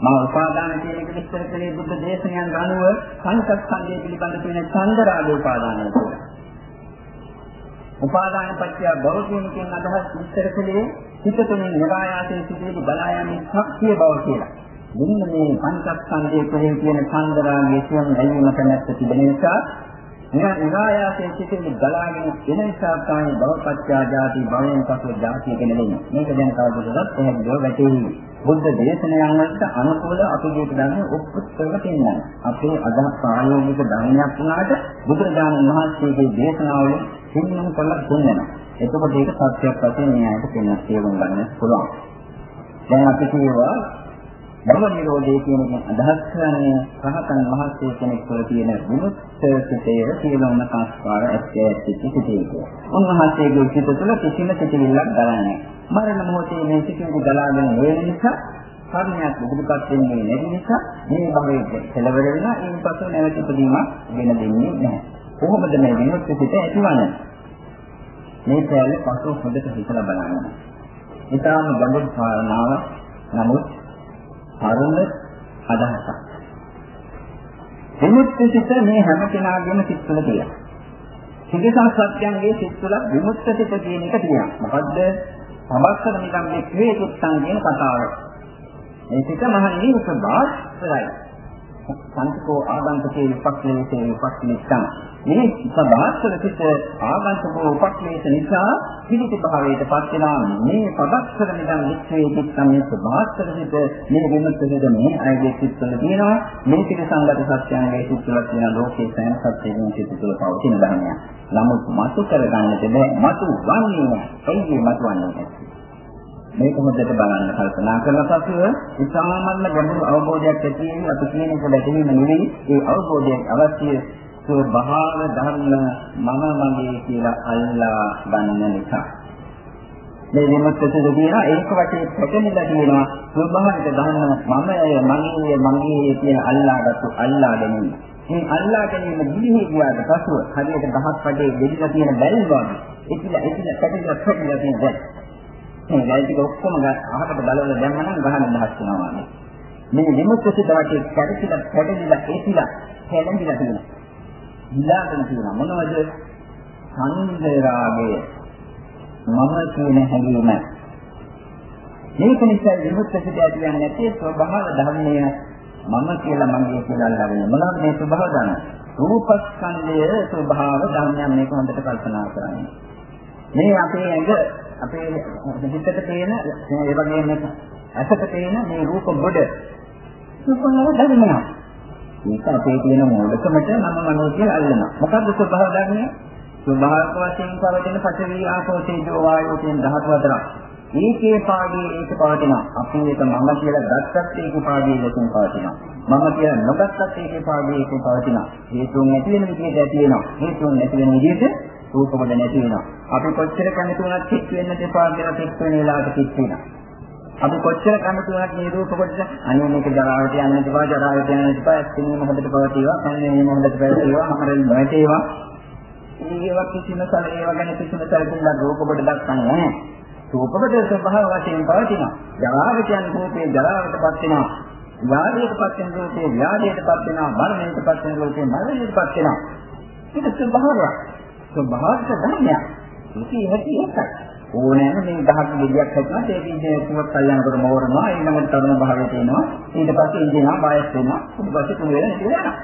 මා උපාදාන කියන එක විස්තර කළේ බුද්ධ දේශනයන් අනුව සංසත්සංගය පිළිබඳ තියෙන චන්දරාග උපාදානය කියලා. උපාදාන පත්‍ය භව කියන අදහස් විස්තර කළේ හිත තුළින් නිරායාසයෙන් සිදුවෙන බලායන්නේ ශක්තිය බව කියලා. මෙන්න මේ පංචස්කන්ධයේ කෙරෙහි තියෙන චන්දරාගයේ සියම් ඇලීමක නැත්te තිබෙන නිසා නිරායාසයෙන් සිදුවෙන බලාගෙන එන නිසා තමයි භවපත්‍ය ජාති භවයෙන් පසු ජාතිය කියන දෙන්නේ. මේක දැන් කවදාවත් පැහැදිලිව වැටහෙන්නේ. බුද්ධ දේශනාවන් වලට අනුකූල අපේ ධර්ම උපුත්තව තියෙනවා. අපේ අදහස් ප්‍රායෝගික ධර්මයක් වුණාට බුදුරජාණන් වහන්සේගේ දේශනාවලින් සින්නම් කළා දුන්නා. එතකොට ඒක සත්‍යයක් වශයෙන් න්යායට පෙන්වන්න තේරුම් ගන්න පුළුවන්. දැන් අපි කියවා භව නිරෝධය කියන එක අදහස් කරන්නේ රහතන් වහන්සේ කෙනෙක් තුළ තියෙන විමුක්ත සිතේ සියලුම සංස්කාර ඇත්තේ සිටිතේ. උන්වහන්සේගේ සිත තුළ කිසිම සිතිවිල්ලක් දරන්නේ මරණ මොහොතේ මේ සිතිවිලි දලාගෙන වෙන නිසා කර්මයක් ඉදිරිපත් වෙන්නේ නැති නිසා මේ භවයේ කෙලවර වෙනවා ඊට පස්සේ නැවත ඉදීමක් වෙන දෙන්නේ නැහැ. කොහොමද මේ විමුක්ත සිත ඇතිවන්නේ? මේ පැලේ පසු හොඳට හිතලා බලන්න. ඊටාම ගැඹුරු කාරණාව නමුත් පරම අදහසක්. විමුක්ති සිත මේ හැම කෙනාගේම සිත් තුළ තියෙනවා. සිගසන් සත්‍යංගේ සිත් තුළ විමුක්ති සිත කියන එක තියෙනවා. මොකද්ද? සමස්තර නිකම් මේ ක්‍රේතුත්තන් කියන කතාව. මේ සිත මහණෙනි උපදාස්තරයි. සංකෝ ආගන්තුකේ විපක්ෂයේ විපක්ෂනිස්සං මේ සබාස්තර සිට ආගන්තුකෝ උපක්ලේශ නිසා පිළිති භාවයට පත් වෙනා මේ පදක්ෂර නිදන් විශ්වේ චිත්තම් මේ සබාස්තර සිට මේ විමුක්ත සිට මේ අයගේ සිත්වල තියෙනවා මේ පිට සංගත සත්‍යයන්ගේ සිත්වල තියෙන ලෝකේ සෑම සත්‍යයකින් සිත් තුළ පවතින ධර්මයක්. නමුත් මතු කරගන්නට බෑ මතු වන්නේ නැහැ. ඒකේ මතු වන්නේ නැහැ. මේක හොඳට බලන්න කල්පනා කරලා පසුව ඉතාමත්ම ගැඹුරු අවබෝධයක් ඇති වෙන අපි කියන එක ලැබෙන්නේ නෙවෙයි. ඒ අවබෝධයක් අවශ්‍ය ස්වභාව ධර්ම මම මගේ කියලා අල්ලා ගන්න නිසා මේ විමුක්තියද කියනවා ඒක වටේ පැටලිලා තියෙනවා. ස්වභාවික ධර්ම මමය මගේ මගේ කියන අල්ලාගත්තු අල්ලා ගැනීම. මේ අල්ලා ගැනීම දිලිහි ගියාට පසුව හරියට ගහක් වටේ දෙවිලා තියෙන බැල් වගේ. එකිලා එකිලා පැටලිලා පැටලිලා තියෙන බැල් මේ වැල් ටික ඔක්කොම අහකට බලවල දැම්මම ගහන දහස් වෙනවා වගේ. මේ විමුක්ති සිද්ධාටේ කැඩිලා කැඩිලා ඒතිලා හැලෙන්දිලා තියෙනවා. ඉලාගෙන තියෙනවා මොනවද? සංදරාගය. මම කියන හැඟීම. මේක නිසා විමුක්ති සිද්ධා කියන්නේ නැති ස්වභාව ධර්මය මම කියලා මගේ කියලා අල්ලගෙන මොනවද මේ ස්වභාව ධර්ම? රූපස්කන්ධයේ ස්වභාව ධර්මයන් මේක හොඳට කල්පනා කරන්න. මේ අපේ ඇඟ අපේ හිතට පේන ඒ වගේම ඇසට පේන මේ රූප ගොඩ සුපනව ධර්මයක්. මේක අපේ තියෙන මූලිකමට මම මනෝ කියලා අල්ලනවා. මොකද්ද ස්වභාව ධර්මය? ස්වභාවික වශයෙන් පවතින පඨවි ආපෝ තේජෝ වායෝ කියන ධාතු හතරක්. ඒකේ පාඩියේ ඒක පවතිනවා. අපි ඒක මම කියලා ගත්තත් ඒකේ පාඩියේ ලෙසින් පවතිනවා. මම කියලා නොගත්තත් ඒකේ පාඩියේ ඒක පවතිනවා. හේතුන් නැති වෙන විදිහට ඇති වෙනවා. හේතුන් නැති වෙන විදිහට රූප කොට නැති වෙනවා. අපි කොච්චර කැමති වුණත් කිත් වෙන්න දෙපා කියලා කිත් වෙන වෙලාවට කිත් වෙනවා. අපි කොච්චර කැමති වුණත් මේ රූප කොට අනේ මේක ජරාවට යන්න දෙපා ජරාවට යන්න දෙපා ඇත්තෙනම හොඳට පවතිවා. කන්නේම හොඳට පවතිවා. අපරෙන් නොයතේවා. ඒවා කිසිම සල ඒවා ගැන කිසිම සැලකිල්ලක් රූප කොට දක්වන්නේ නැහැ. රූප කොට ස්වභාව වශයෙන් පවතිනවා. ජරාව කියන්නේ රූපේ ජරාවටපත් වෙනවා. ව්‍යාධියටපත් වෙන රූපේ ව්‍යාධියටපත් වෙනවා. මරණයටපත් වෙන රූපේ මරණයටපත් වෙනවා. ඒක ස්වභාවයක්. ස්වභාවික ධර්මයක්. ඉතින් හැටි එකයි. ඕනෑම මේ දහස් ගෙඩියක් හැදුවා ඒක ඉන්නේ කුමක් කල්යනකොට මෝරනවා. ඊළඟට තරුණ භාවයට එනවා ඊට පස්සේ ඉඳිනවා බයස් වෙනවා. ඊට පස්සේ තුන වෙන ඉඳ යනවා.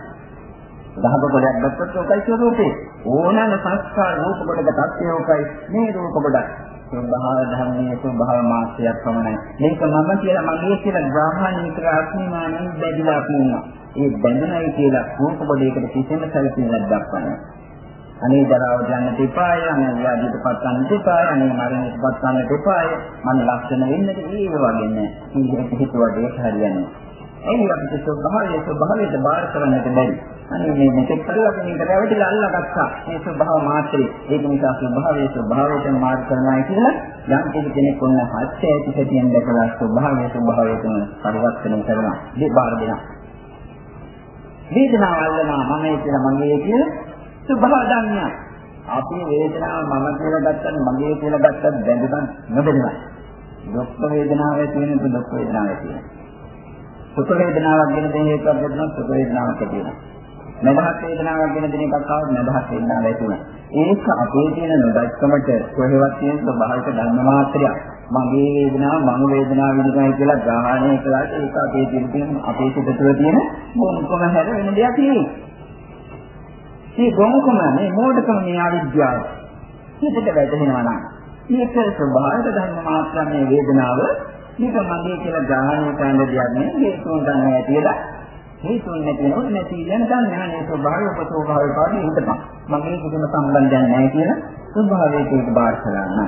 දහක කොටයක් ගත්තොත් ඔකයි ස්වરૂපේ ඕනෑම සංස්කාර රූප කොටක තත්ත්වයෝකයි මේ රූප කොටක් ස්වභාව ධර්මයේ ස්වභාව මාත්‍යයක් පමණයි. මේක මම කියලා මගේ කියලා ග්‍රහණය කර අස්මිමානෙන් බැඳිලා තියෙනවා. ඒ බැඳුනයි කියලා රූප කොටයකට කිසිම සැලකිල්ලක් දක්වන්නේ අනේ ජරාවට යන්න දෙපාය, අනේ ව්‍යාධියට පත් ගන්න දෙපාය, අනේ මරණයට පත් ගන්න දෙපාය. මම ලක්ෂණ වෙන්නද ඒ වගේ නෑ. ඉතින් හිතුවට ඒක හරියන්නේ. එයි අපිට ස්වභාවයේ ස්වභාවයට බාර කරන්නට බැරි. අනේ මේ මෙතෙක් කරලා මේක රැවටිලා අල්ලගත්තා. මේ ස්වභාව මාත්‍රේ. ඒක නිසා ස්වභාවයේ ස්වභාවයට මාර්ග කරනවා කියලා යම් කෙනෙක් ඔන්න හත්ය ඇති සැටියෙන් දැකලා ස්වභාවයේ ස්වභාවයට පරිවර්තනය කරනවා. මේ බාර දෙනවා. වේදනාව අල්ලනවා මම කියලා මගේ කියලා ස්වභාව ධර්මයක්. අපි වේදනාව මම කියලා ගත්තත් මගේ කියලා ගත්තත් බැඳගන්න නොබැඳගන්න. දුක් වේදනාව තියෙන දුක් වේදනාව තියෙන. සුඛ වේදනාවක් ගැන දෙන එකක් ගන්න සුඛ වේදනාවක් තියෙනවා. නදහත් වේදනාවක් ගැන දෙන එකක් ආවොත් නදහත් වේදනාවක් තියෙනවා. ඒක අපේ තියෙන නොදක්කමට කොහෙවත් තියෙන ස්වභාවික ධර්ම මාත්‍රයක්. මගේ වේදනාව මම වේදනාව විඳිනයි කියලා ග්‍රහණය කළාට ඒක අපේ තියෙන අපේ සිත තුළ තියෙන මොනකම හැර වෙන දෙයක් නෙවෙයි. මේ ගොමුකම මේ මෝඩකම මේ අවිද්‍යාව. හිතට වැටෙනවා නම් මේක ස්වභාවික ධර්ම මාත්‍ර මේ වේදනාව මේක මගේ කියලා ග්‍රහණය කරන්න දෙයක් නෙවෙයි හේතුන් ගන්න ඇතිලා හේතුන් නැතිනොත් නැති යන ගන්න නැහැ ස්වභාවික උපස්වභාවික පාඩි හිතපන් මගේ කිසිම සම්බන්ධයක් නැහැ කියන ස්වභාවයට ඒක බාර කරන්න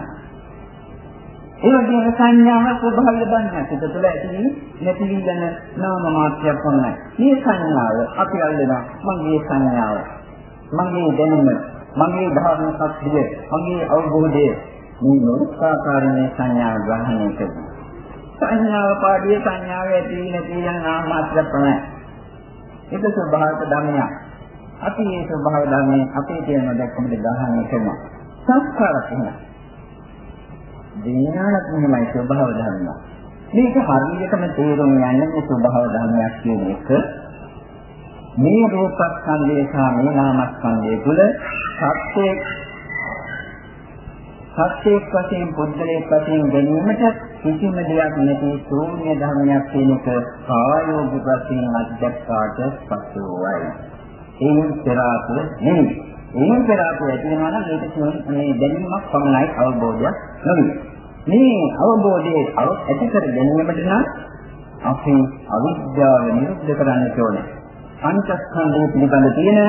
ඒ වගේම සංඥාව ස්වභාවය දන්නේ සිත තුළ ඇති නැති වෙන නාම මාත්‍රයක් වුණා. මේ සංඥාව අපි අල්ලනවා මගේ සංඥාව. මගේ දැනුම, මගේ ධර්ම ශක්තිය, මගේ අවබෝධය මේ මොනවාකාරයේ සංඥා ග්‍රහණය කරනවා. සංඥාව පාඩියේ සංඥාව ඇති නැති යන නාම මාත්‍ර ප්‍රමය. ඒක ස්වභාවික ධර්මයක්. අපි මේ ස්වභාව ධර්මයේ අපේ තියෙන දැක්කමද ග්‍රහණය කරනවා. සංස්කාර තමයි. විඥානත් මෙහෙමයි ස්වභාව ධර්ම. මේක හරියටම තේරුම් ගන්න මේ ස්වභාව ධර්මයක් කියන එක මේ රූපස්කන්ධය සහ මේ නාමස්කන්ධය තුළ සත්‍යයේ සත්‍යයක් වශයෙන් පුද්ගලයෙක් වශයෙන් ගැනීමට කිසිම දෙයක් නැති ශූන්‍ය ධර්මයක් කියන එක ප්‍රායෝගික වශයෙන් අධ්‍යක්ෂාට පසුවයි. ඒ පෙරාතුල නෙමෙයි. ඒ පෙරාතුල ඇති වෙනවා නම් මේක මේ දැනීමක් පමණයි අවබෝධයක් නෙමෙයි. මේ අවබෝධයේ ඇති කර ගැනීමට නම් අපි අවිද්‍යාව නිරුද්ධ කරන්න ඕනේ. පංචස්කන්ධය පිළිබඳ තියෙන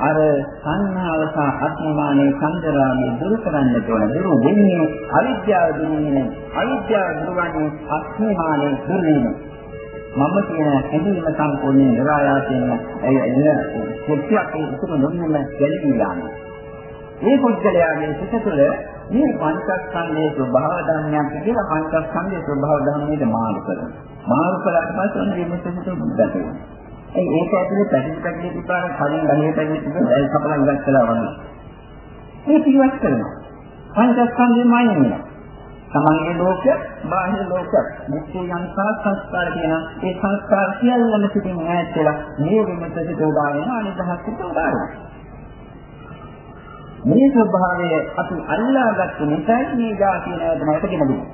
අර සංහාව සහ අත්මානයේ සංදරාමයේ දුරු කරන්න ඕන. දුරු වෙන්නේ අවිද්‍යාව දුරුවන්නේ. අවිද්‍යාව දුරුවන්නේ අත්මානයේ දුරු වීම. මම කියන හැඟීම සම්පූර්ණයෙන් නිරායාසයෙන්ම එය එන සත්‍යයක් ඉතුරු නොවීම ගැලවී යනවා. මේ පුද්ගලයාගේ සිත තුළ මේ පංචස්කන්ධයේ ස්වභාව ධර්මයක් කියලා පංචස්කන්ධයේ ස්වභාව ධර්මයේ මාරු කරනවා. මාරු කළාට පස්සේ ඔන්න විමුක්තියට බුද්ධ වෙනවා. ඒ ඒක ඇතුලේ පැටිලි පැටිලි විපාක කලින් ගහේ පැටිලි තිබෙන දැල් කපලා ඉවත් කළා වගේ. ඒ පිළිවත් කරනවා. පංචස්කන්ධෙමයි නෙමෙයි. තමන්ගේ ලෝකය, බාහිර ලෝකය, මුක්ති යන්තා සංස්කාර කියන ඒ සංස්කාර සියල්ලම සිටින් ඈත් වෙලා මේ විමුක්තියට උදා වෙන අනිදහස්ට උදා වෙනවා. මේ ස්වභාවය අපි අල්ලාගත්තු නිසා මේ જાතිය නැවත නැවත ගෙනදිනවා.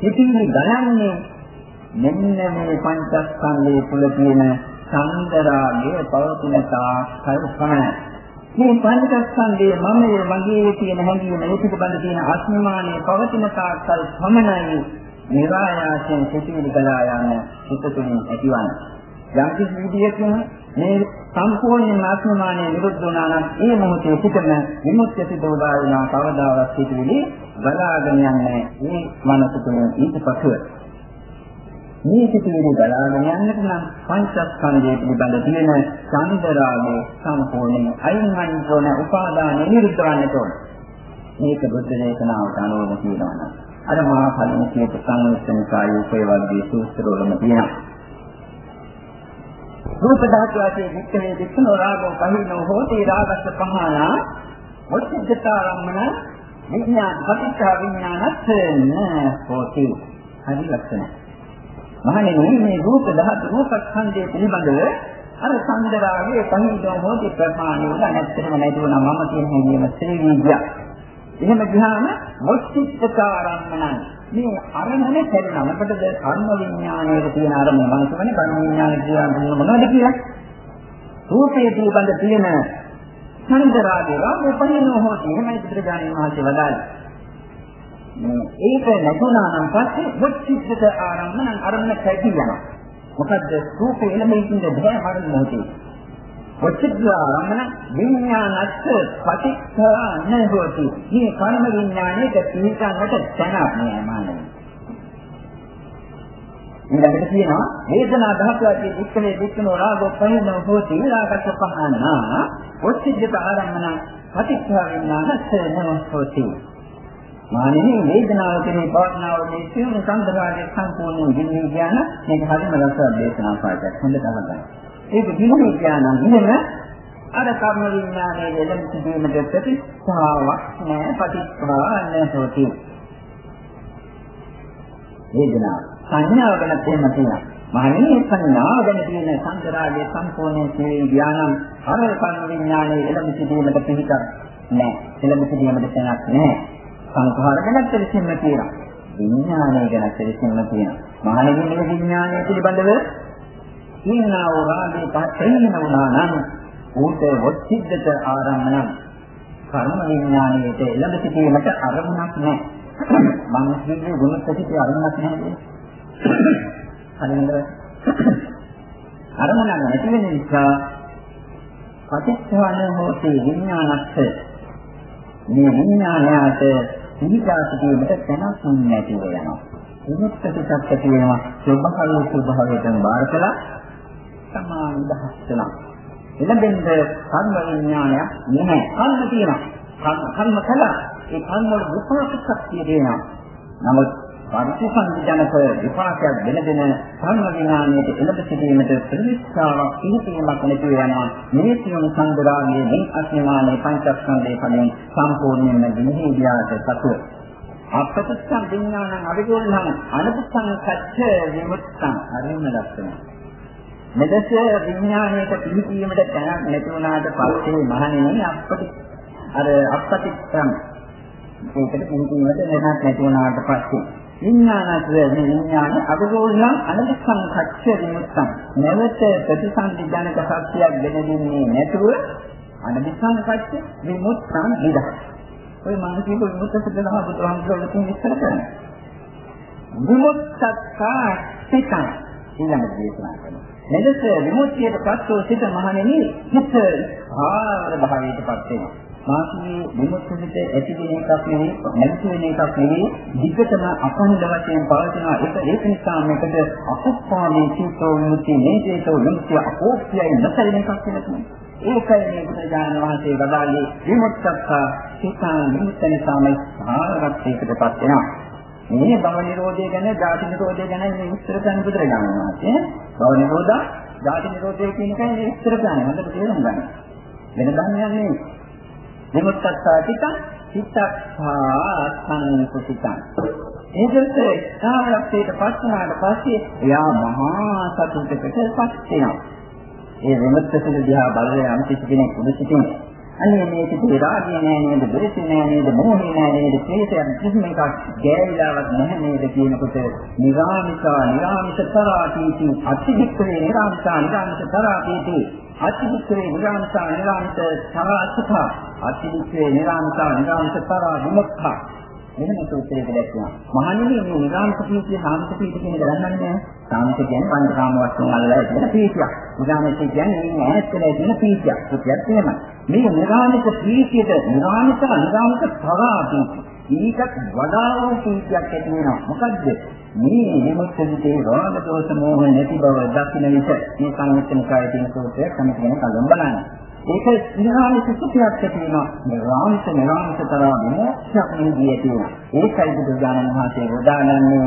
ඉතින් ගණන්නේ මෙන්න මේ පංචස්කන්ධයේ තුල තියෙන සංදරාගය පවතින තාක්කල් පමණයි. මේ පංචස්කන්ධයේ මමයේ මගේ තියෙන හැඟීම ඒ පිටබඳ තියෙන අස්මිමානයේ පවතින තාක්කල් පමණයි නිරායාසයෙන් සිටිවිලි කළා යන සිත තුළින් ඇතිවන්නේ. යම් කිසි විදියකින් මේ සම්පූර්ණ ආත්මමානයේ නිරුද්ධ වුණා නම් ඒ මොහොතේ සිටම විමුක්තිය සිදෝදා වෙනා කවදාවත් සිටිවිලි බලාගෙන යන්නේ මේ මනස තුළින් ඊට පසුව මේ සිතුවිලි බලාගෙන යන්නට නම් පංචස්කන්ධය පිළිබඳ තියෙන සංදරාගය සම්පූර්ණයෙන් අයින් වන්න ඕන උපාදාන නිරුද්ධ වන්නට ඕන. මේක බුද්ධ දේශනාවට අනුව කියනවා නම් අර මහා කලින් කියපු සංවිස්තනිකායේ උපේ වර්ගයේ සූත්‍රවලම තියෙනවා. රූප ධාතු ආදී වික්‍රේ වික්‍රන රාගෝ කහිනෝ හෝති රාගස්ස පහනා මුච්චිතාරම්මන විඥාන පටිච්ච විඥානස්ස හෝති. හරි ලක්ෂණයි. මහණෙනි මේ රූප ධාතු රූපස්කන්ධය පිළිබඳව අර සංදරාගේ පහින්දෝ මොහොතේ ප්‍රමාණය උදා නැත්තරම නැතුණා මම කියන හැඟීම තේවිය. එහෙම ගියාම මොච්චිත්තකාරම්මනං මේ අරමුණ කැඩෙනවා. මොකටද කර්ම විඥානයේ තියෙන අරමුණ මම කියන්නේ කර්ම විඥානයේ කියන මොනවද කියලා? රූපයේ පිළිබඳ තියෙන සංදරාගේ රාග පහින්දෝ මොහොතේ එහෙමයි පිටරජාණන් වහන්සේ වදාළේ. ඒක නැතුණා නම් පස්සේ මුච්චිද්දට ආරම්භන අරමුණ කැටි යනවා. මොකද්ද රූපේ එළමෙකින්ද බෑ මරණ මොහොතේ. මුච්චිද්ද ආරම්භන විඥානස්ස පටිච්චාන හොති. මේ කර්ම විඥානයේ පිළිගන්නට තැනක් නෑ මානව. ඊළඟට කියනවා වේදනා ධාතුවේ දුක්ඛේ දුක්ඛනෝ රාගෝ පහිනෝ හෝති ඊළඟට පහනා මුච්චිද්දට ආරම්භන පටිච්චා විඥානස්ස නමෝති. මානෙහි වේදනාව කෙරේ පවත්නාව මේ සියලු සංදරාගේ සම්පූර්ණ ගිනි ඥාන මේක හරිම රසවත් දේශනා පාඩයක් හොඳට අහගන්න. ඒක ගිනි ඥාන නෙමෙයි අර කර්ම විඥානයේ යෙදෙන සිදුවීමට ප්‍රතිස්ථාවක් නෑ ප්‍රතිස්ථාවක් හොති. වේදනාව සංඥාව ගැන තේම තියෙනවා. මහණෙනි සංඥාව ගැන තියෙන සංදරාගේ සම්පූර්ණ සිදුවීම ඥානම් අර කර්ම විඥානයේ යෙදෙන සිදුවීමට පිළිතක් නෑ. එළඹ සිදුවීමට තැනක් නෑ. සංඛාර ගැන දෙලෙසින්ම කියනවා. විඥානය ගැන දෙලෙසින්ම කියනවා. මහණෙනි මේ විඥානය පිළිබඳව ඉන්නා වූ රාගේ පස්සෙන්න වුණා නම් ඌට වොච්චිද්දට ආරම්භන කර්ම විඥානයේට එළඹ සිටීමට අරමුණක් නැහැ. මම කියන්නේ ගුණ ප්‍රතිපේ අරමුණක් නැහැ. හරිද? අරමුණක් නැති වෙන නිසා පටිච්චවන හෝති විඥානස්ස මේ විඥානයට පිළිගා සිටීමට තැනක් නැතිව යනවා. විමුක්ත සිතක් ඇති වෙනවා ස්වභාවයේ ස්වභාවයෙන් බාර කළා සමාන දහස් වෙනවා. එළඹෙන්න කර්ම විඥානයක් නැහැ. කර්ම තියෙනවා. කර්ම කළා. ඒ කර්ම වල විපාක ශක්තිය දෙනවා. නමුත් පරිසංජනක විපාකයක් දෙන දෙන කර්ම විඥානයේ එළඹ සිටීමට ප්‍රතිස්ථාවක් පිළිපීමක් නැති වෙනවා. මේ සියුම් සංග්‍රහයේ මේ අස්මානයේ පංචස්කන්ධයේ කලින් සම්පූර්ණයෙන්ම දිනෙහි ගියාට පසු අපතස්සම් විඥානං අවිගෝණං අනපස්සං සච්ච විමුක්තං අරින්න ලක්ෂණ මෙදස විඥාණයට පිළිපීමට තැනක් නැති වුණාට පස්සේ මහණෙනි අපටි අර අපටිච්ඡම් ඒකට පිළිපීමට තැනක් නැති වුණාට පස්සේ විඥානත් විඥාන අවිගෝණං අනපස්සං සච්ච විමුක්තං නැවත ප්‍රතිසන්දි ජනක සත්‍යයක් දෙන දෙන්නේ නැතුව අනපස්සං සච්ච විමුක්තං නිදහස් ওই මානසික විමුක්ත සුද්ධනම බුදුහාමුදුරුවෝ විසින් විස්තර කරනවා. විමුක්තත්තා සිතං ඊළඟ දේශනා කරනවා. මෙලෙස විමුක්තියට පත්ව සිත මහණෙනි හිත ආර භාවයටපත් වෙනවා. මාසී විමුක්තියට ඇතිවෙන එකක් නෙවෙයි නැති වෙන එකක් නෙවෙයි විගතම අඛණ්ඩ වශයෙන් පවතින එක ඒක නිසා මේකට අකුප්පාමේ චිත්තෝ විමුක්තිය නේදේතෝ විමුක්තිය අපෝක්ෂයයි නැසෙන එකක් කියලා කියනවා. ඒකයි මේ බුදුජානක වහන්සේ වදාළේ විමුක්තක්ඛා සිතා විමුක්ත නිසාමයි සාරවත්යකටපත් වෙනවා. මේ භව නිරෝධය ගැන, ධාතු නිරෝධය ගැන මේ විස්තර කරන බුදුරජාණන් වහන්සේ. භව නිරෝධ, ධාතු නිරෝධය කියන එකයි මේ විස්තර කරන්නේ. හොඳට තේරුම් ගන්න. වෙන ධර්මයක් නෙවෙයි. විමුක්තක්ඛා සිතා සිතක්ඛා සංකුසිතං. ඒකත් සාරවත්යකටපත් වුණාට පස්සේ එයා මහා සතුටකටපත් වෙනවා. ඒ විමුක්ත සිත දිහා බලලා යම් කිසි කෙනෙක් උදසිතින් අනේ මේ සිතේ රාගය නෑ නේද, ද්වේෂය නෑ නේද, මෝහය නෑ නේද, ක්ලේශයන් කිසිම එකක් ගෑවිලාවක් නැහැ නේද කියනකොට නිරාමිතා නිරාමිතරාටීති අතිවික්‍රේ නිරාමිතා නිරාමිතරාටීති අතිවික්‍රේ නිරාමිතා නිරාමිතරාසුඛ අතිවික්‍රේ නිරාමිතා නිරාමිතරා විමුක්ඛ මෙන්න සූත්‍රයක දැක්වෙනවා. මහණෙනි මේ නිරාමිත පීතිය සාමිත පීතිය කියන එක දන්නන්නේ නැහැ. සාමිත කියන්නේ පංචකාම වස්තුන් වලලා තියෙන පීතියක්. නිරාමිත කියන්නේ මේ ඈත් වෙලා තියෙන පීතියක්. සුඛයක් එහෙමයි. මේ නිරාමිත පීතියට නිරාමිත නිරාමිත තරා පීතිය. ඊටත් වඩා වූ පීතියක් ඇති වෙනවා. මොකද්ද? මේ විමුක්තියේ රාග දෝෂ මෝහ නැති බව දකින්න විට මේ සංයුත්තනිකායේ තියෙන සූත්‍රය තමයි කියන කලම් බලන්න. ඒක නිරාමිත සුඛයක් ඇති වෙනවා. නිරාමිත නිරාමිත තරම් මොක්ෂයක් නිදී තියෙනවා. ඒකයි බුදුදානන් වහන්සේ වදාළන්නේ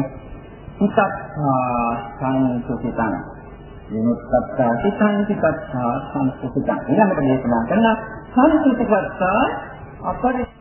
සිතක්ඛා සංසුතිතං. විමුක්තත්තා සිතං සිතක්ඛා සංසුතිතං. ඊළඟට දේශනා කරන සංසුතිකත්තා අපරි